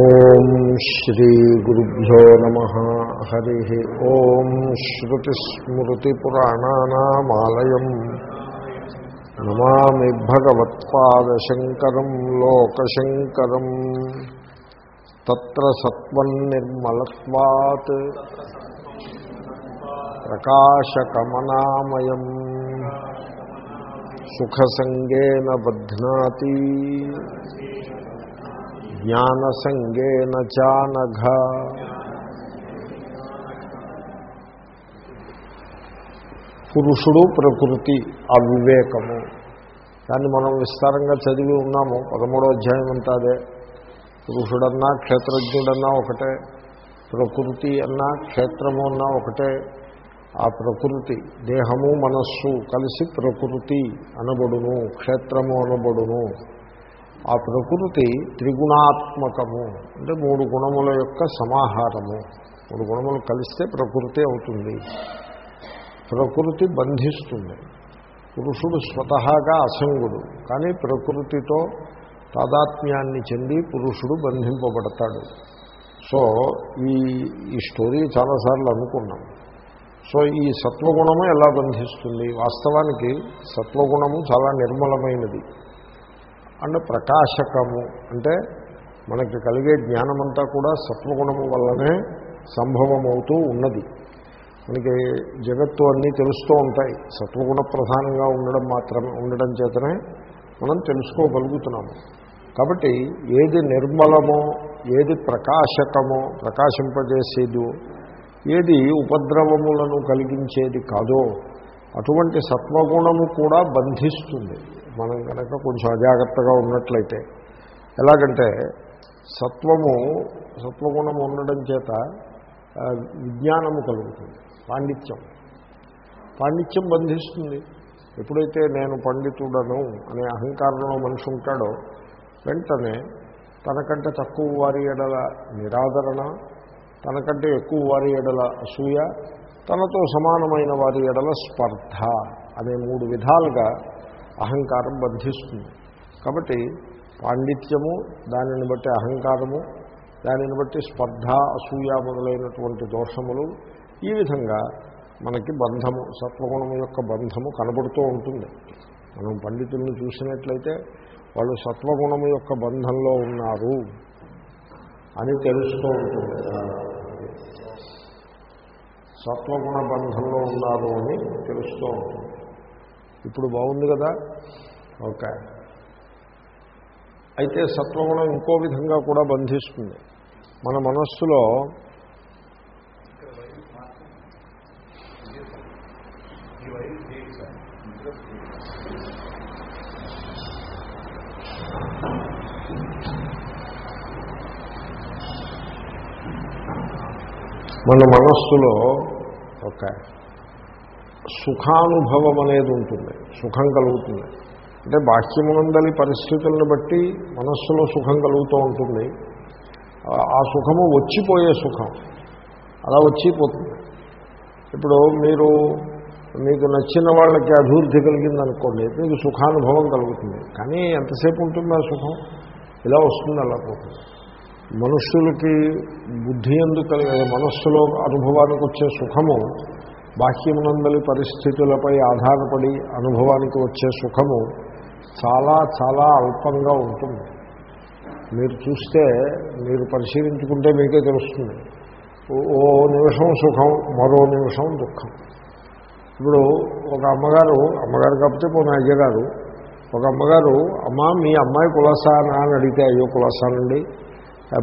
ఓం శ్రీ గురుభ్యో నమ. హరి. ఓం శ్రుతిస్మృతిపురాణానామాలయం. నమామి భగవత్పాదశంకరం లోకశంకరం. తత్ర సత్వన్నిర్మలత్వాత్ ప్రకాశకమనామయం. సుఖసంగేన బధ్నాతి జ్ఞానసంగేన చానఘ. పురుషుడు ప్రకృతి అవివేకము. దాన్ని మనం విస్తారంగా చదివి ఉన్నాము. పదమూడో అధ్యాయం అంతా అదే. పురుషుడన్నా క్షేత్రజ్ఞుడన్నా ఒకటే. ప్రకృతి అన్నా క్షేత్రము అన్నా ఒకటే. ఆ ప్రకృతి దేహము మనస్సు కలిసి ప్రకృతి అనబడును క్షేత్రము అనబడును. ఆ ప్రకృతి త్రిగుణాత్మకము అంటే మూడు గుణముల యొక్క సమాహారము. మూడు గుణములు కలిస్తే ప్రకృతి అవుతుంది. ప్రకృతి బంధిస్తుంది. పురుషుడు స్వతహాగా అసంగుడు కానీ ప్రకృతితో తాదాత్మ్యాన్ని చెంది పురుషుడు బంధింపబడతాడు. సో ఈ ఈ స్టోరీ చాలాసార్లు అనుకున్నాం. సో ఈ సత్వగుణము ఎలా బంధిస్తుంది? వాస్తవానికి సత్వగుణము చాలా నిర్మలమైనది. అండ్ ప్రకాశకము. అంటే మనకి కలిగే జ్ఞానమంతా కూడా సత్వగుణము వల్లనే సంభవమవుతూ ఉన్నది. మనకి జగత్తు అన్నీ తెలుస్తూ ఉంటాయి. సత్వగుణ ప్రధానంగా ఉండడం మాత్రమే ఉండడం చేతనే మనం తెలుసుకోగలుగుతున్నాము. కాబట్టి ఏది నిర్మలమో ఏది ప్రకాశకమో ప్రకాశింపజేసేదో ఏది ఉపద్రవములను కలిగించేది కాదో అటువంటి సత్వగుణము కూడా బంధిస్తుంది. మనం కనుక కొంచెం అజాగ్రత్తగా ఉన్నట్లయితే ఎలాగంటే సత్వము సత్వగుణం ఉండడం చేత విజ్ఞానము కలుగుతుంది పాండిత్యం. పాండిత్యం బంధిస్తుంది. ఎప్పుడైతే నేను పండితుడను అనే అహంకారంలో మనిషి ఉంటాడో వెంటనే తనకంటే తక్కువ వారి ఎడల నిరాదరణ తనకంటే ఎక్కువ వారి ఎడల అసూయ తనతో సమానమైన వారి ఎడల స్పర్ధ అనే మూడు విధాలుగా అహంకారం బంధిస్తుంది. కాబట్టి పాండిత్యము దానిని బట్టి అహంకారము దానిని బట్టి స్పర్ధ అసూయ మొదలైనటువంటి దోషములు ఈ విధంగా మనకి బంధము సత్వగుణము యొక్క బంధము కనబడుతూ ఉంటుంది. మనం పండితుల్ని చూసినట్లయితే వాళ్ళు సత్వగుణము యొక్క బంధంలో ఉన్నారు అని తెలుస్తూ ఉంటుంది. సత్వగుణ బంధంలో ఉన్నారు అని తెలుస్తూ ఉంటుంది. ఇప్పుడు బాగుంది కదా? ఓకే. అయితే సత్వగుణం ఇంకో విధంగా కూడా బంధిస్తుంది. మన మనస్సులో మన మనస్సులో ఒక సుఖానుభవం అనేది ఉంటుంది. సుఖం కలుగుతుంది. అంటే బాహ్యమునందలి పరిస్థితులను బట్టి మనస్సులో సుఖం కలుగుతూ ఉంటుంది. ఆ సుఖము వచ్చిపోయే సుఖం. అలా వచ్చిపోతుంది. ఇప్పుడు మీరు మీకు నచ్చిన వాళ్ళకి అభివృద్ధి కలిగిందనుకోండి మీకు సుఖానుభవం కలుగుతుంది. కానీ ఎంతసేపు ఉంటుంది ఆ సుఖం? ఇలా వస్తుంది అలా పోతుంది. మనుషులకి బుద్ధి ఎందుకు కలిగే మనస్సులో అనుభవానికి వచ్చే సుఖము బాహ్యమునందలి పరిస్థితులపై ఆధారపడి అనుభవానికి వచ్చే సుఖము చాలా చాలా అల్పంగా ఉంటుంది. మీరు చూస్తే మీరు పరిశీలించుకుంటే మీకే తెలుస్తుంది. ఓ నిమిషం సుఖం మరో నిమిషం దుఃఖం. ఇప్పుడు ఒక అమ్మగారు అమ్మగారు కాకపోతే పోనీ అయ్యగారు ఒక అమ్మగారు అమ్మ మీ అమ్మాయి కులసానా? అని అడిగితే అయ్యో కులసానండి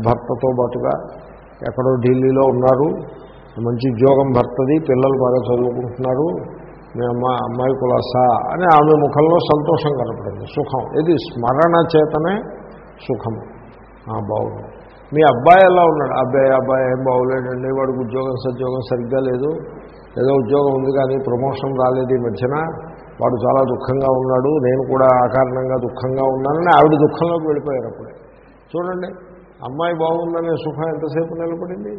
భర్తతో పాటుగా ఎక్కడో ఢిల్లీలో ఉన్నారు. మంచి ఉద్యోగం భర్తది పిల్లలు బాగా చదువుకుంటున్నారు మీ అమ్మ అమ్మాయి కులాసా అని ఆమె ముఖంలో సంతోషం కనపడింది సుఖం. ఇది స్మరణ చేతనే సుఖము బాగుంది. మీ అబ్బాయి ఎలా ఉన్నాడు? అబ్బాయి అబ్బాయి ఏం బాగులేడండి వాడికి ఉద్యోగం సద్యోగం సరిగ్గా లేదు. ఏదో ఉద్యోగం ఉంది కానీ ప్రమోషన్ రాలేదు ఈ మధ్యన. వాడు చాలా దుఃఖంగా ఉన్నాడు నేను కూడా ఆ కారణంగా దుఃఖంగా ఉన్నానని ఆవిడ దుఃఖంలోకి వెళ్ళిపోయారు అప్పుడే. చూడండి అమ్మాయి బాగుందనే సుఖం ఎంతసేపు నిలబడింది?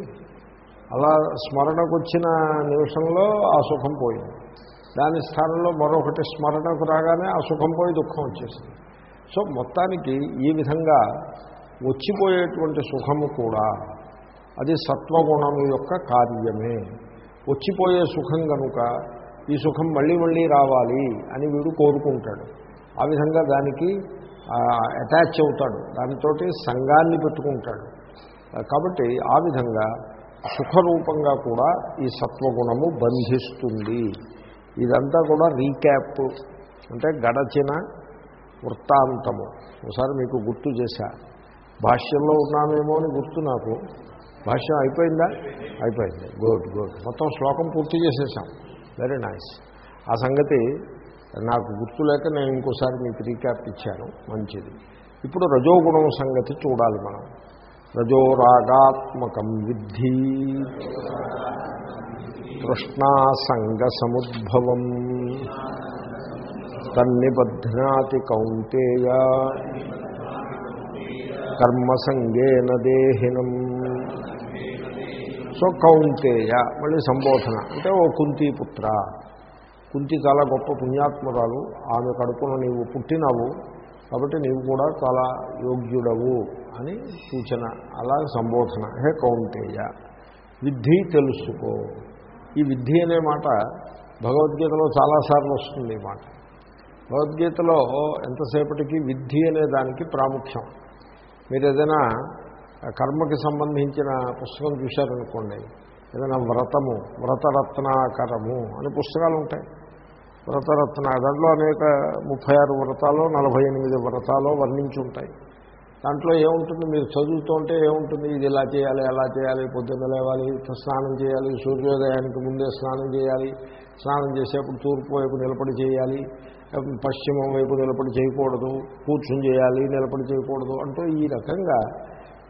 అలా స్మరణకు వచ్చిన నిమిషంలో ఆ సుఖం పోయింది. దాని స్థానంలో మరొకటి స్మరణకు రాగానే ఆ సుఖం పోయి దుఃఖం వచ్చేసింది. సో మొత్తానికి ఈ విధంగా వచ్చిపోయేటువంటి సుఖము కూడా అది సత్వగుణము యొక్క కార్యమే. వచ్చిపోయే సుఖం కనుక ఈ సుఖం మళ్ళీ మళ్ళీ రావాలి అని వీడు కోరుకుంటాడు. ఆ విధంగా దానికి అటాచ్ అవుతాడు. దానితోటి సంఘాన్ని పెట్టుకుంటాడు. కాబట్టి ఆ విధంగా సుఖరూపంగా కూడా ఈ సత్వగుణము బంధిస్తుంది. ఇదంతా కూడా రీక్యాప్ అంటే గడచిన వృత్తాంతము. ఒకసారి మీకు గుర్తు చేశా. భాష్యంలో ఉన్నామేమో అని గుర్తు నాకు. భాష్యం అయిపోయిందా? అయిపోయింది. Good good. మొత్తం శ్లోకం పూర్తి చేసేసాం వెరీ నైస్ ఆ సంగతి నాకు గుర్తు లేక నేను ఇంకోసారి మీకు రీక్యాప్ ఇచ్చాను. మంచిది. ఇప్పుడు రజోగుణం సంగతి చూడాలి మనం. రజోరాగాత్మకం విద్ధి. తృష్ణాసంగ సముద్భవం తన్నిబధ్నాతి కౌంతేయ. కర్మసంగేన దేహినం. సో కౌంతేయ మళ్ళీ సంబోధన. అంటే ఓ కుంతీపుత్ర. కుంతి చాలా గొప్ప పుణ్యాత్మరాలు. ఆమె కడుపున నీవు పుట్టినావు. కాబట్టి నీవు కూడా చాలా యోగ్యుడవు. అని సూచన అలా సంబోధన. హే కౌంటేయ విద్ధి తెలుసుకో. ఈ విద్ధి అనే మాట భగవద్గీతలో చాలాసార్లు వస్తుంది ఈ మాట. భగవద్గీతలో ఎంతసేపటికి విద్ధి అనే దానికి ప్రాముఖ్యం. మీరు ఏదైనా కర్మకి సంబంధించిన పుస్తకం చూశారనుకోండి ఏదైనా వ్రతము వ్రతరత్నాకరము అని పుస్తకాలు ఉంటాయి. వ్రతరత్న దాంట్లో అనేక ముప్పై ఆరు వ్రతాలు నలభై ఎనిమిది వ్రతాలు వర్ణించి ఉంటాయి. దాంట్లో ఏముంటుంది? మీరు చదువుతుంటే ఏముంటుంది? ఇది ఇలా చేయాలి అలా చేయాలి పొద్దున్న లేవాలి స్నానం చేయాలి సూర్యోదయానికి ముందే స్నానం చేయాలి స్నానం చేసేప్పుడు తూర్పు వైపు నిలబడి చేయాలి పశ్చిమం వైపు నిలబడి చేయకూడదు కూర్చుని చేయాలి నిలబడి చేయకూడదు అంటూ ఈ రకంగా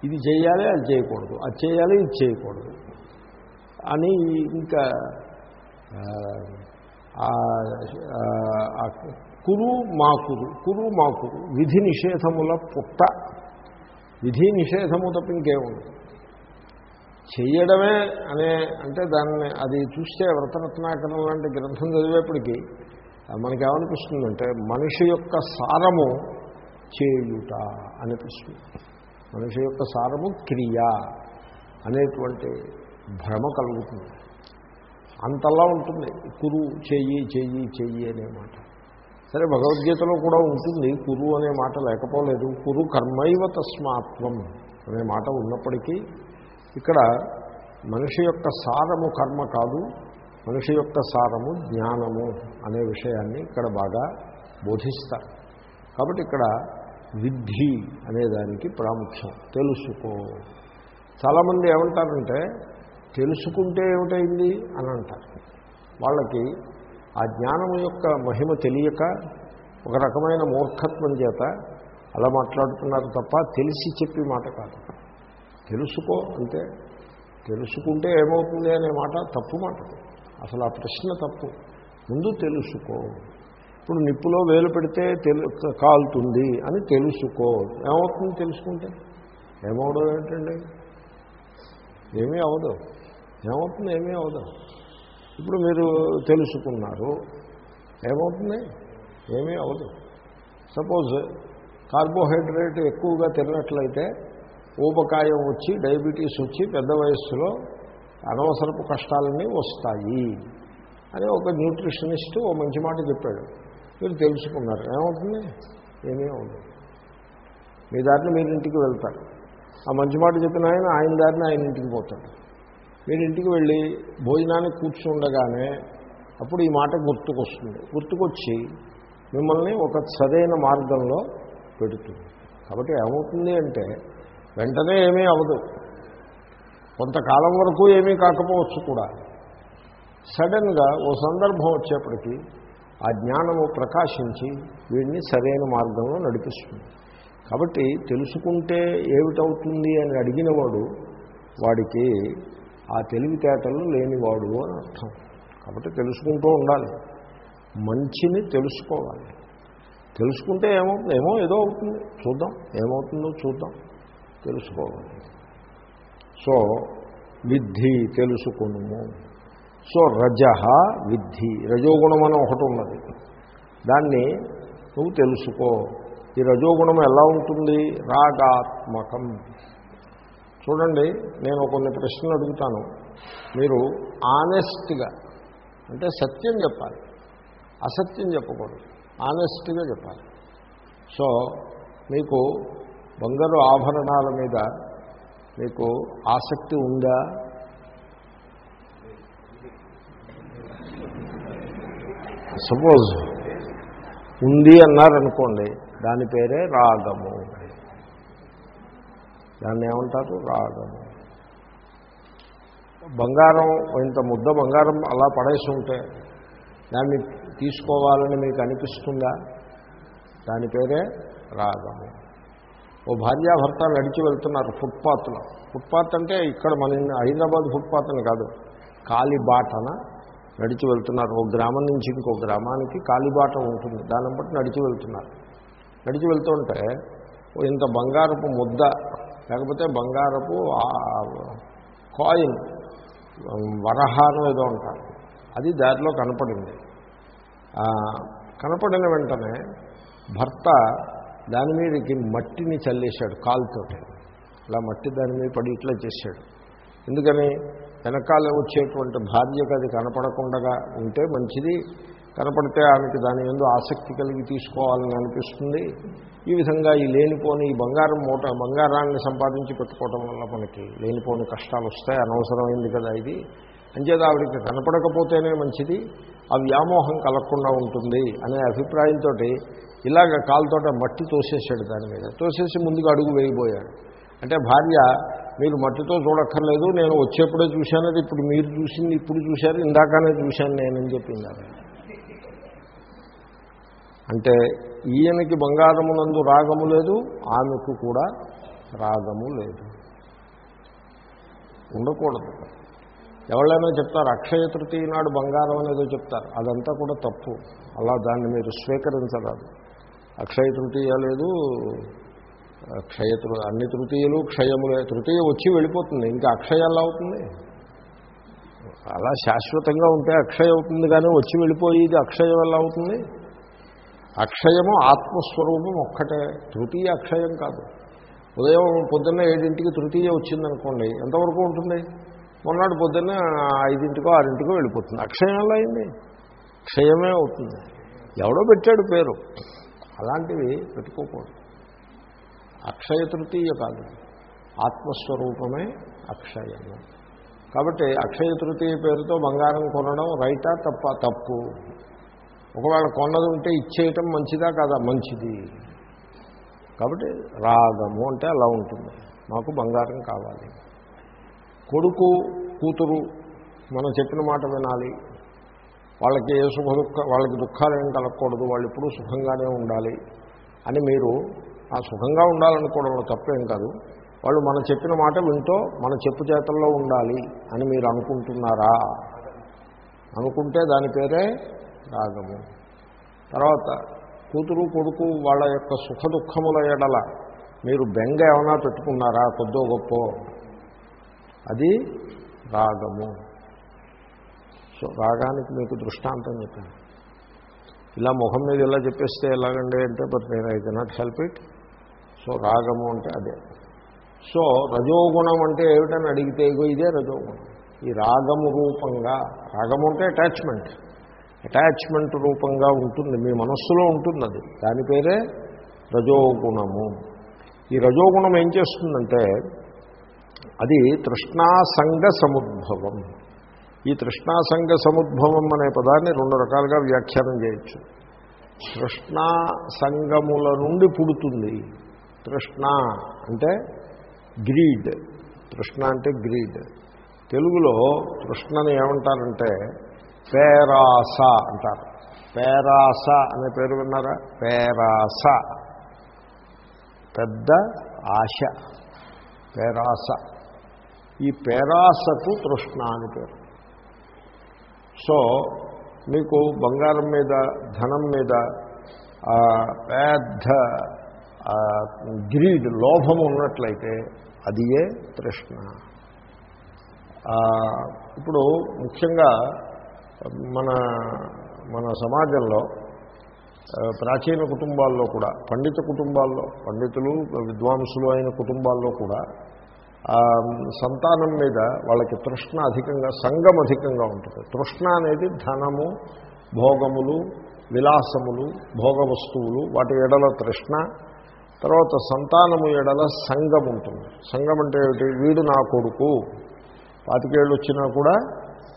ఇది చేయాలి అది చేయకూడదు. అది చేయాలి ఇది చేయకూడదు అని ఇంకా కురు మాకురు కురు మాకురు విధి నిషేధముల పుట్ట విధి నిషేధము తప్ప ఇంకేముంది? చేయడమే అనే అంటే దాన్ని అది చూస్తే వ్రతరత్నాకరణ లాంటి గ్రంథం చదివేప్పటికీ మనకేమనిపిస్తుందంటే మనిషి యొక్క సారము చేయుట అనిపిస్తుంది. మనిషి యొక్క సారము క్రియ అనేటువంటి భ్రమ కలుగుతుంది. అంతలా ఉంటుంది. కురు చెయ్యి చెయ్యి చెయ్యి అనే మాట. సరే భగవద్గీతలో కూడా ఉంటుంది కురు అనే మాట లేకపోలేదు. కురు కర్మైవ తస్మాత్వం అనే మాట ఉన్నప్పటికీ ఇక్కడ మనిషి యొక్క సారము కర్మ కాదు మనిషి యొక్క సారము జ్ఞానము అనే విషయాన్ని ఇక్కడ బాగా బోధిస్తారు కాబట్టి ఇక్కడ విద్ధి అనేదానికి ప్రాముఖ్యం. తెలుసుకో. చాలామంది ఏమంటారంటే తెలుసుకుంటే ఏమిటైంది అని అంటారు. వాళ్ళకి ఆ జ్ఞానం యొక్క మహిమ తెలియక ఒక రకమైన మూర్ఖత్వం చేత అలా మాట్లాడుతున్నారు తప్ప తెలిసి చెప్పి మాట కాదు. తెలుసుకో అంటే తెలుసుకుంటే ఏమవుతుంది అనే మాట తప్పు మాట. అసలు ఆ ప్రశ్న తప్పు. ముందు తెలుసుకో. ఇప్పుడు నిప్పులో వేలు పెడితే తెలు కాలుతుంది అని తెలుసుకో. ఏమవుతుంది తెలుసుకుంటే? ఏమవడం ఏంటండి? ఏమీ అవదు. ఏమవుతుంది? ఏమీ అవదు. ఇప్పుడు మీరు తెలుసుకున్నారు. ఏమవుతుంది? ఏమీ అవదు సపోజ్ కార్బోహైడ్రేట్ ఎక్కువగా తిన్నట్లయితే ఊబకాయం వచ్చి డయాబెటీస్ వచ్చి పెద్ద వయస్సులో అనవసరపు కష్టాలన్నీ వస్తాయి అని ఒక న్యూట్రిషనిస్ట్ ఓ మంచి మాట చెప్పాడు. మీరు తెలుసుకున్నారు. ఏమవుతుంది? ఏమీ అవుతుంది మీ దారిని మీరు ఇంటికి వెళ్తారు. ఆ మంచి మాట చెప్పిన ఆయన ఆయన దారిని ఆయన ఇంటికి పోతాడు. మీరు ఇంటికి వెళ్ళి భోజనానికి కూర్చుండగానే అప్పుడు ఈ మాట గుర్తుకొస్తుంది. గుర్తుకొచ్చి మిమ్మల్ని ఒక సరైన మార్గంలో పెడుతుంది. కాబట్టి ఏమవుతుంది అంటే వెంటనే ఏమీ అవ్వదు. కొంతకాలం వరకు ఏమీ కాకపోవచ్చు కూడా. సడన్గా ఓ సందర్భం వచ్చేప్పటికీ ఆ జ్ఞానము ప్రకాశించి వీడిని సరైన మార్గంలో నడిపిస్తుంది. కాబట్టి తెలుసుకుంటే ఏమిటవుతుంది అని అడిగినవాడు వాడికి ఆ తెలివితేటలు లేనివాడు అని అర్థం. కాబట్టి తెలుసుకుంటూ ఉండాలి. మంచిని తెలుసుకోవాలి. తెలుసుకుంటే ఏమవుతుంది ఏమో ఏదో అవుతుంది. చూద్దాం. ఏమవుతుందో చూద్దాం. తెలుసుకోవాలి. సో విద్ధి తెలుసుకును సో రజ విద్ధి. రజోగుణం అని ఒకటి ఉన్నది. దాన్ని నువ్వు తెలుసుకో. ఈ రజోగుణం ఎలా ఉంటుంది? రాగాత్మకం. చూడండి నేను కొన్ని ప్రశ్నలు అడుగుతాను. మీరు ఆనెస్ట్గా అంటే సత్యం చెప్పాలి. అసత్యం చెప్పకూడదు. ఆనెస్ట్గా చెప్పాలి. సో మీకు బంగారు ఆభరణాల మీద మీకు ఆసక్తి ఉందా? సపోజ్ ఉంది అన్నారనుకోండి దాని పేరే రాగము. దాన్ని ఏమంటారు? రాగము బంగారం ఇంత ముద్ద బంగారం అలా పడేసి ఉంటే దాన్ని తీసుకోవాలని మీకు అనిపిస్తుందా? దాని పేరే రాగము ఓ భార్యాభర్త నడిచి వెళ్తున్నారు ఫుట్పాత్లో. ఫుట్పాత్ అంటే ఇక్కడ మన హైదరాబాద్ ఫుట్పాత్ అని కాదు కాలిబాటన నడిచి వెళ్తున్నారు. ఒక గ్రామం నుంచి ఇంకో గ్రామానికి కాలిబాట ఉంటుంది. దాన్ని బట్టి నడిచి వెళ్తున్నారు. నడిచి వెళ్తుంటే ఇంత బంగారపు ముద్ద లేకపోతే బంగారపు కాయిన్ వరహారం ఏదో అంటారు. అది దారిలో కనపడింది. కనపడిన వెంటనే భర్త దాని మీదకి మట్టిని చల్లేశాడు కాలుతో. అలా మట్టి దాని మీద పడి ఇట్లా చేశాడు. ఎందుకని? వెనకాల వచ్చేటువంటి భార్యకు అది కనపడకుండా ఉంటే మంచిది. కనపడితే ఆమెకి దాని ఎందు ఆసక్తి కలిగి తీసుకోవాలని అనిపిస్తుంది. ఈ విధంగా ఈ లేనిపోని ఈ బంగారం మూట బంగారాన్ని సంపాదించి పెట్టుకోవడం వల్ల మనకి లేనిపోని కష్టాలు వస్తాయి. అనవసరమైంది కదా ఇది. అంచేత ఆవిడకి కనపడకపోతేనే మంచిది. ఆ వ్యామోహం కలగకుండా ఉంటుంది అనే అభిప్రాయంతో ఇలాగ కాలుతోట మట్టి తోసేసాడు దాని మీద. తోసేసి ముందుకు అడుగు వేయబోయాడు. అంటే భార్య మీరు మట్టితో చూడక్కర్లేదు నేను వచ్చేప్పుడే చూశానది ఇప్పుడు మీరు చూసింది ఇప్పుడు చూశారు ఇందాకనే చూశాను నేనని చెప్పింది ఆవిడ అంటే ఈయనకి బంగారమునందు రాగము లేదు ఆమెకు కూడా రాగము లేదు. ఉండకూడదు. ఎవరైనా చెప్తారు అక్షయ తృతీయ నాడు బంగారం అనేదో చెప్తారు. అదంతా కూడా తప్పు. అలా దాన్ని మీరు స్వీకరించరాదు. అక్షయ తృతీయ లేదు క్షయ అన్ని తృతీయలు క్షయములే తృతీయ వచ్చి వెళ్ళిపోతుంది. ఇంకా అక్షయ ఎలా అవుతుంది? అలా శాశ్వతంగా ఉంటే అక్షయ అవుతుంది కానీ వచ్చి వెళ్ళిపోయి ఇది అక్షయం ఎలా అవుతుంది? అక్షయము ఆత్మస్వరూపం ఒక్కటే. తృతీయ అక్షయం కాదు. ఉదయం పొద్దున్న ఏడింటికి తృతీయ వచ్చిందనుకోండి ఎంతవరకు ఉంటుంది? మొన్నటి పొద్దున్న ఐదింటికో ఆరింటికో వెళ్ళిపోతుంది. అక్షయం ఎలా అయింది? క్షయమే అవుతుంది. ఎవడో పెట్టాడు పేరు. అలాంటివి పెట్టుకోకూడదు. అక్షయ తృతీయ కాదు. ఆత్మస్వరూపమే అక్షయము. కాబట్టి అక్షయ తృతీయ పేరుతో బంగారం కొనడం రైటా తప్ప తప్పు? ఒకవేళ కొన్నది ఉంటే ఇచ్చేయటం మంచిదా కాదా? మంచిది. కాబట్టి రాగము అంటే అలా ఉంటుంది. మాకు బంగారం కావాలి. కొడుకు కూతురు మనం చెప్పిన మాట వినాలి. వాళ్ళకి ఏ సుఖ దుఃఖ వాళ్ళకి దుఃఖాలు ఏం కలగకూడదు. వాళ్ళు ఎప్పుడూ సుఖంగానే ఉండాలి అని మీరు ఆ సుఖంగా ఉండాలనుకోవడంలో తప్పేం కాదు. వాళ్ళు మనం చెప్పిన మాట వింటూ మన చెప్పు చేతల్లో ఉండాలి అని మీరు అనుకుంటున్నారా? అనుకుంటే దాని పేరే రాగము. తర్వాత కూతురు కొడుకు వాళ్ళ యొక్క సుఖ దుఃఖముల ఎడల మీరు బెంగ ఏమైనా పెట్టుకున్నారా? కొద్దో గొప్ప. అది రాగము. సో రాగానికి మీకు దృష్టాంతం చెప్పాను. ఇలా ముఖం మీద ఇలా చెప్పేస్తే ఎలాగండి అంటే బట్ నేను I cannot help it. So రాగము అంటే అదే. సో రజోగుణం అంటే ఏమిటని అడిగితే ఇదే రజోగుణం. ఈ రాగము రూపంగా రాగము అంటే అటాచ్మెంట్ అటాచ్మెంట్ రూపంగా ఉంటుంది మీ మనస్సులో ఉంటుంది అది దాని పేరే రజోగుణము. ఈ రజోగుణం ఏం చేస్తుందంటే అది తృష్ణాసంగ సముద్భవం. ఈ తృష్ణాసంగ సముద్భవం అనే పదాన్ని రెండు రకాలుగా వ్యాఖ్యానం చేయొచ్చు. తృష్ణా సంగముల నుండి పుడుతుంది. తృష్ణ అంటే గ్రీడ్. తృష్ణ అంటే గ్రీడ్. తెలుగులో తృష్ణని ఏమంటారంటే పేరాస అంటారు. పేరాస అనే పేరు విన్నారా? పేరాస. పెద్ద ఆశ. పేరాస. ఈ పేరాసకు తృష్ణ అని పేరు. సో మీకు బంగారం మీద ధనం మీద పెద్ద గ్రీడ్ లోభం ఉన్నట్లయితే అది ఏ తృష్ణ ఇప్పుడు ముఖ్యంగా మన మన సమాజంలో ప్రాచీన కుటుంబాల్లో కూడా పండిత కుటుంబాల్లో పండితులు విద్వాంసులు అయిన కుటుంబాల్లో కూడా సంతానం మీద వాళ్ళకి తృష్ణ అధికంగా సంగం అధికంగా ఉంటుంది. తృష్ణ అనేది ధనము భోగములు విలాసములు భోగ వస్తువులు వాటి ఎడల తృష్ణ. తర్వాత సంతానము ఎడల సంఘం ఉంటుంది. సంఘం అంటే ఏమిటి? వీడు నా కొడుకు. పాతికేళ్ళు వచ్చినా కూడా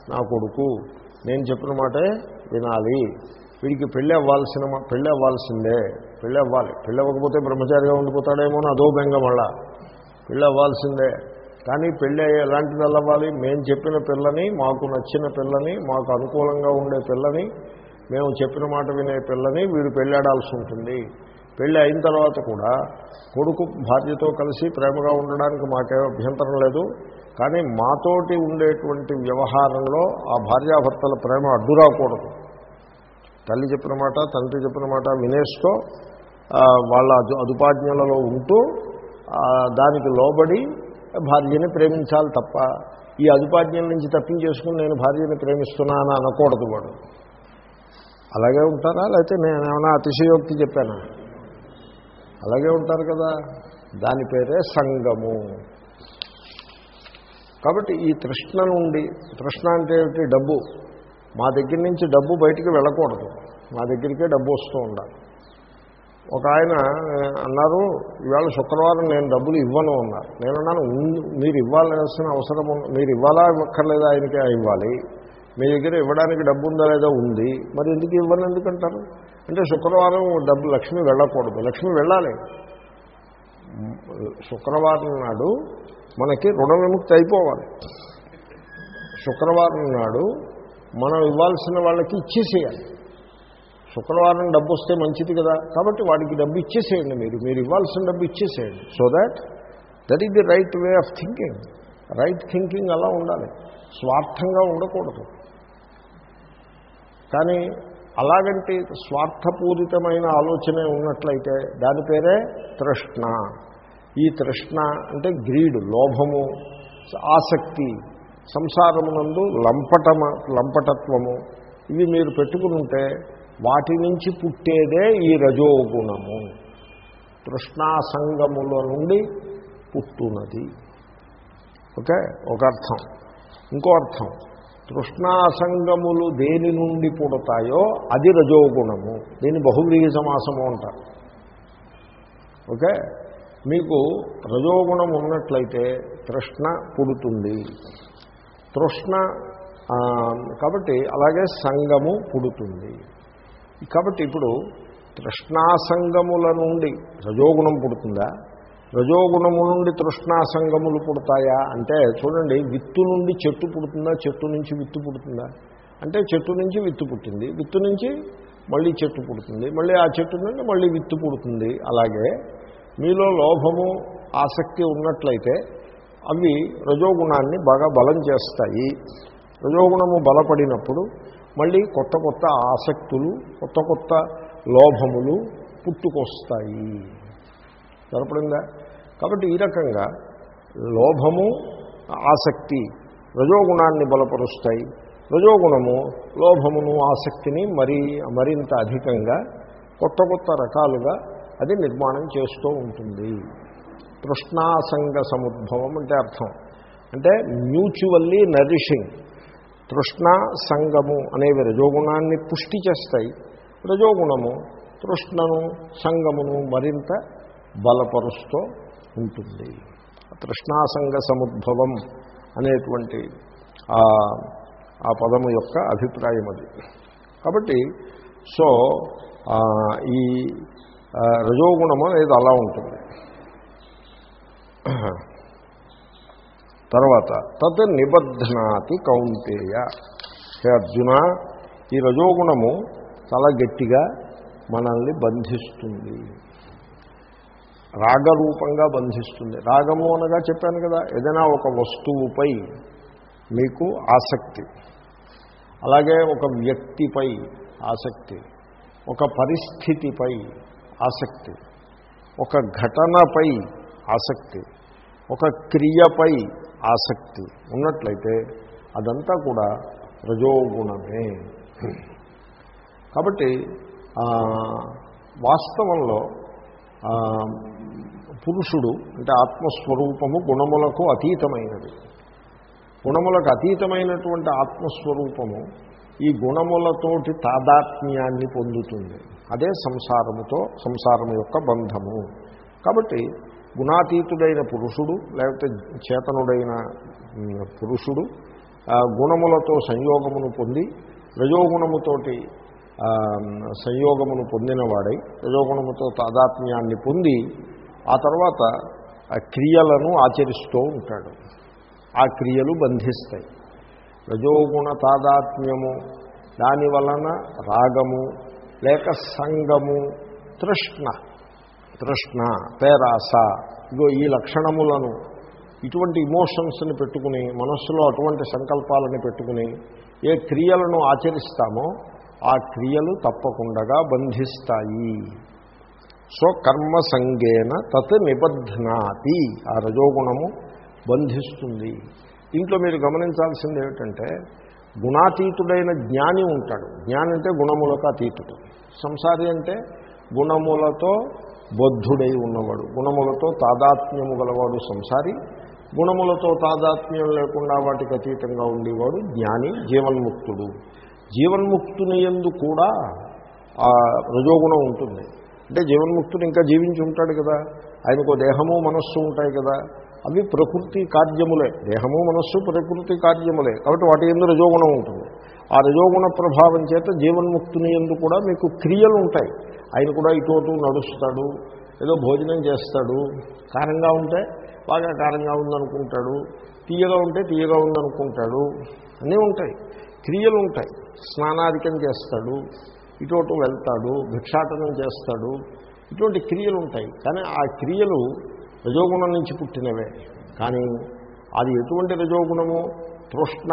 నా కొడుకు. నేను చెప్పిన మాటే వినాలి. వీడికి పెళ్ళి అవ్వాల్సిన మా- పెళ్ళి అవ్వాల్సిందే పెళ్ళి అవ్వాలి పెళ్ళి అవ్వకపోతే బ్రహ్మచారిగా ఉండిపోతాడేమో అని అదో బెంగ మళ్ళా. పెళ్ళి అవ్వాల్సిందే కానీ పెళ్ళి ఎలాంటిది అవ్వాలి మేము చెప్పిన పిల్లని మాకు నచ్చిన పిల్లని మాకు అనుకూలంగా ఉండే పిల్లని మేము చెప్పిన మాట వినే పిల్లని వీడు పెళ్ళాడాల్సి ఉంటుంది. పెళ్ళి అయిన తర్వాత కూడా కొడుకు భార్యతో కలిసి ప్రేమగా ఉండడానికి మాకే అభ్యంతరం లేదు. కానీ మాతోటి ఉండేటువంటి వ్యవహారంలో ఆ భార్యాభర్తల ప్రేమ అడ్డురాకూడదు. తల్లి చెప్పిన మాట తండ్రి చెప్పిన మాట వినేస్తూ వాళ్ళ అదుపాజ్ఞలలో ఉంటూ దానికి లోబడి భార్యని ప్రేమించాలి తప్ప ఈ అదుపాజ్ఞల నుంచి తప్పించేసుకుని నేను భార్యని ప్రేమిస్తున్నాను అనకూడదు వాడు. అలాగే ఉంటారా? లేకపోతే నేను ఏమైనా అతిశయోక్తి చెప్పానా? అలాగే ఉంటారు కదా. దాని పేరే సంగము. కాబట్టి ఈ తృష్ణ నుండి తృష్ణ అంటే ఏమిటి? డబ్బు. మా దగ్గర నుంచి డబ్బు బయటికి వెళ్ళకూడదు. మా దగ్గరికే డబ్బు వస్తూ ఉండాలి. ఒక ఆయన అన్నారు ఇవాళ శుక్రవారం నేను డబ్బులు ఇవ్వను అన్నారు. నేను అన్నాను మీరు ఇవ్వాల్సిన అవసరం మీరు ఇవ్వాలా ఇవ్వక్కర్లేదా? ఆయనకి ఇవ్వాలి. మీ దగ్గర ఇవ్వడానికి డబ్బు ఉందా లేదా ఉంది. మరి ఎందుకు ఇవ్వను? ఎందుకంటారు? అంటే శుక్రవారం డబ్బు లక్ష్మి వెళ్ళకూడదు. లక్ష్మి వెళ్ళాలి. శుక్రవారం నాడు మనకి రుణ విముక్తి అయిపోవాలి. శుక్రవారం నాడు మనం ఇవ్వాల్సిన వాళ్ళకి ఇచ్చేసేయాలి. శుక్రవారం డబ్బు వస్తే మంచిది కదా కాబట్టి వాడికి డబ్బు ఇచ్చేసేయండి మీరు మీరు ఇవ్వాల్సిన డబ్బు ఇచ్చేసేయండి. So that that is the right way of thinking right thinking అలా ఉండాలి. స్వార్థంగా ఉండకూడదు. కానీ అలాగంటే స్వార్థపూరితమైన ఆలోచనే ఉన్నట్లయితే దాని పేరే తృష్ణ. ఈ తృష్ణ అంటే గ్రీడ్ లోభము ఆసక్తి సంసారమునందు లంపటమ లంపటత్వము. ఇవి మీరు పెట్టుకుని ఉంటే వాటి నుంచి పుట్టేదే ఈ రజోగుణము. తృష్ణాసంగముల నుండి పుట్టునది. ఓకే? ఒక అర్థం. ఇంకో అర్థం. తృష్ణాసంగములు దేని నుండి పుడతాయో అది రజోగుణము. దీన్ని బహువ్రీహి సమాసము అంటారు. ఓకే? మీకు రజోగుణం ఉన్నట్లయితే తృష్ణ పుడుతుంది. తృష్ణ కాబట్టి అలాగే సంగము పుడుతుంది. కాబట్టి ఇప్పుడు తృష్ణాసంగముల నుండి రజోగుణం పుడుతుందా? రజోగుణము నుండి తృష్ణాసంగములు పుడతాయా? అంటే చూడండి విత్తు నుండి చెట్టు పుడుతుందా? చెట్టు నుంచి విత్తు పుడుతుందా? అంటే చెట్టు నుంచి విత్తు పుట్టింది. విత్తు నుంచి మళ్ళీ చెట్టు పుడుతుంది. మళ్ళీ ఆ చెట్టు నుండి మళ్ళీ విత్తు పుడుతుంది. అలాగే మీలో లోభము ఆసక్తి ఉన్నట్లయితే అవి రజోగుణాన్ని బాగా బలం చేస్తాయి. రజోగుణము బలపడినప్పుడు మళ్ళీ కొత్త కొత్త ఆసక్తులు కొత్త కొత్త లోభములు పుట్టుకొస్తాయి. సరిపడిందా కాబట్టి ఈ రకంగా లోభము ఆసక్తి రజోగుణాన్ని బలపరుస్తాయి. రజోగుణము లోభమును ఆసక్తిని మరీ మరింత అధికంగా కొత్త కొత్త రకాలుగా అది నిర్మాణం చేస్తూ ఉంటుంది. తృష్ణాసంగ సముద్భవం అంటే అర్థం. అంటే మ్యూచువల్లీ నరిషింగ్. తృష్ణ సంగము అనేవి రజోగుణాన్ని పుష్టి చేస్తాయి. రజోగుణము తృష్ణను సంగమును మరింత బలపరుస్తూ ఉంటుంది. తృష్ణాసంగ సముద్భవం అనేటువంటి ఆ పదము యొక్క అభిప్రాయం అది. కాబట్టి సో ఈ ఆ, రజోగుణము అనేది అలా ఉంటుంది. తర్వాత తత్ నిబద్ధనాతి కౌంతేయ. హే అర్జున ఈ రజోగుణము చాలా గట్టిగా మనల్ని బంధిస్తుంది. రాగరూపంగా బంధిస్తుంది. రాగము అనగా చెప్పాను కదా ఏదైనా ఒక వస్తువుపై మీకు ఆసక్తి. అలాగే ఒక వ్యక్తిపై ఆసక్తి. ఒక పరిస్థితిపై ఆసక్తి. ఒక ఘటనపై ఆసక్తి ఒక క్రియపై ఆసక్తి ఉన్నట్లయితే అదంతా కూడా రజోగుణమే కాబట్టి వాస్తవంలో పురుషుడు అంటే ఆత్మస్వరూపము గుణములకు అతీతమైనది. గుణములకు అతీతమైనటువంటి ఆత్మస్వరూపము ఈ గుణములతోటి తాదాత్మ్యాన్ని పొందుతుంది. అదే సంసారముతో సంసారం యొక్క బంధము. కాబట్టి గుణాతీతుడైన పురుషుడు లేకపోతే చేతనుడైన పురుషుడు గుణములతో సంయోగమును పొంది రజోగుణముతోటి సంయోగమును పొందినవాడై రజోగుణముతో తాదాత్మ్యాన్ని పొంది ఆ తర్వాత క్రియలను ఆచరిస్తూ ఉంటాడు. ఆ క్రియలు బంధిస్తాయి. రజోగుణ తాదాత్మ్యము దాని వలన రాగము లేక సంగము తృష్ణ. తృష్ణ పేరాస. ఇగో ఈ లక్షణములను ఇటువంటి ఇమోషన్స్ని పెట్టుకుని మనస్సులో అటువంటి సంకల్పాలను పెట్టుకుని ఏ క్రియలను ఆచరిస్తామో ఆ క్రియలు తప్పకుండా బంధిస్తాయి. సో కర్మ సంగేన తత్ నిబధ్నాతి. ఆ రజోగుణము బంధిస్తుంది. దీంట్లో మీరు గమనించాల్సింది ఏమిటంటే గుణాతీతుడైన జ్ఞాని ఉంటాడు. జ్ఞాని అంటే గుణములకు అతీతుడు. సంసారి అంటే గుణములతో బొద్ధుడై ఉన్నవాడు. గుణములతో తాదాత్మ్యము గలవాడు సంసారి. గుణములతో తాదాత్మ్యం లేకుండా వాటికి అతీతంగా ఉండేవాడు జ్ఞాని జీవన్ముక్తుడు. జీవన్ముక్తుని ఎందు కూడా ఆ రజోగుణం ఉంటుంది. అంటే జీవన్ముక్తుడు ఇంకా జీవించి ఉంటాడు కదా. ఆయనకు దేహము మనస్సు ఉంటాయి కదా. అవి ప్రకృతి కార్యములే. దేహము మనస్సు ప్రకృతి కార్యములే. కాబట్టి వాటి ఎందు రజోగుణం ఉంటుంది. ఆ రజోగుణ ప్రభావం చేత జీవన్ముక్తిని ఎందు కూడా మీకు క్రియలు ఉంటాయి. ఆయన కూడా ఇటు అటు నడుస్తాడు ఏదో భోజనం చేస్తాడు కారంగా ఉంటే బాగా కారంగా ఉందనుకుంటాడు తీయగా ఉంటే తీయగా ఉందనుకుంటాడు అన్నీ ఉంటాయి. క్రియలు ఉంటాయి. స్నానాధికం చేస్తాడు ఇటు అటు వెళ్తాడు భిక్షాటనం చేస్తాడు ఇటువంటి క్రియలు ఉంటాయి. కానీ ఆ క్రియలు రజోగుణం నుంచి పుట్టినవే. కానీ అది ఎటువంటి రజోగుణము? తృష్ణ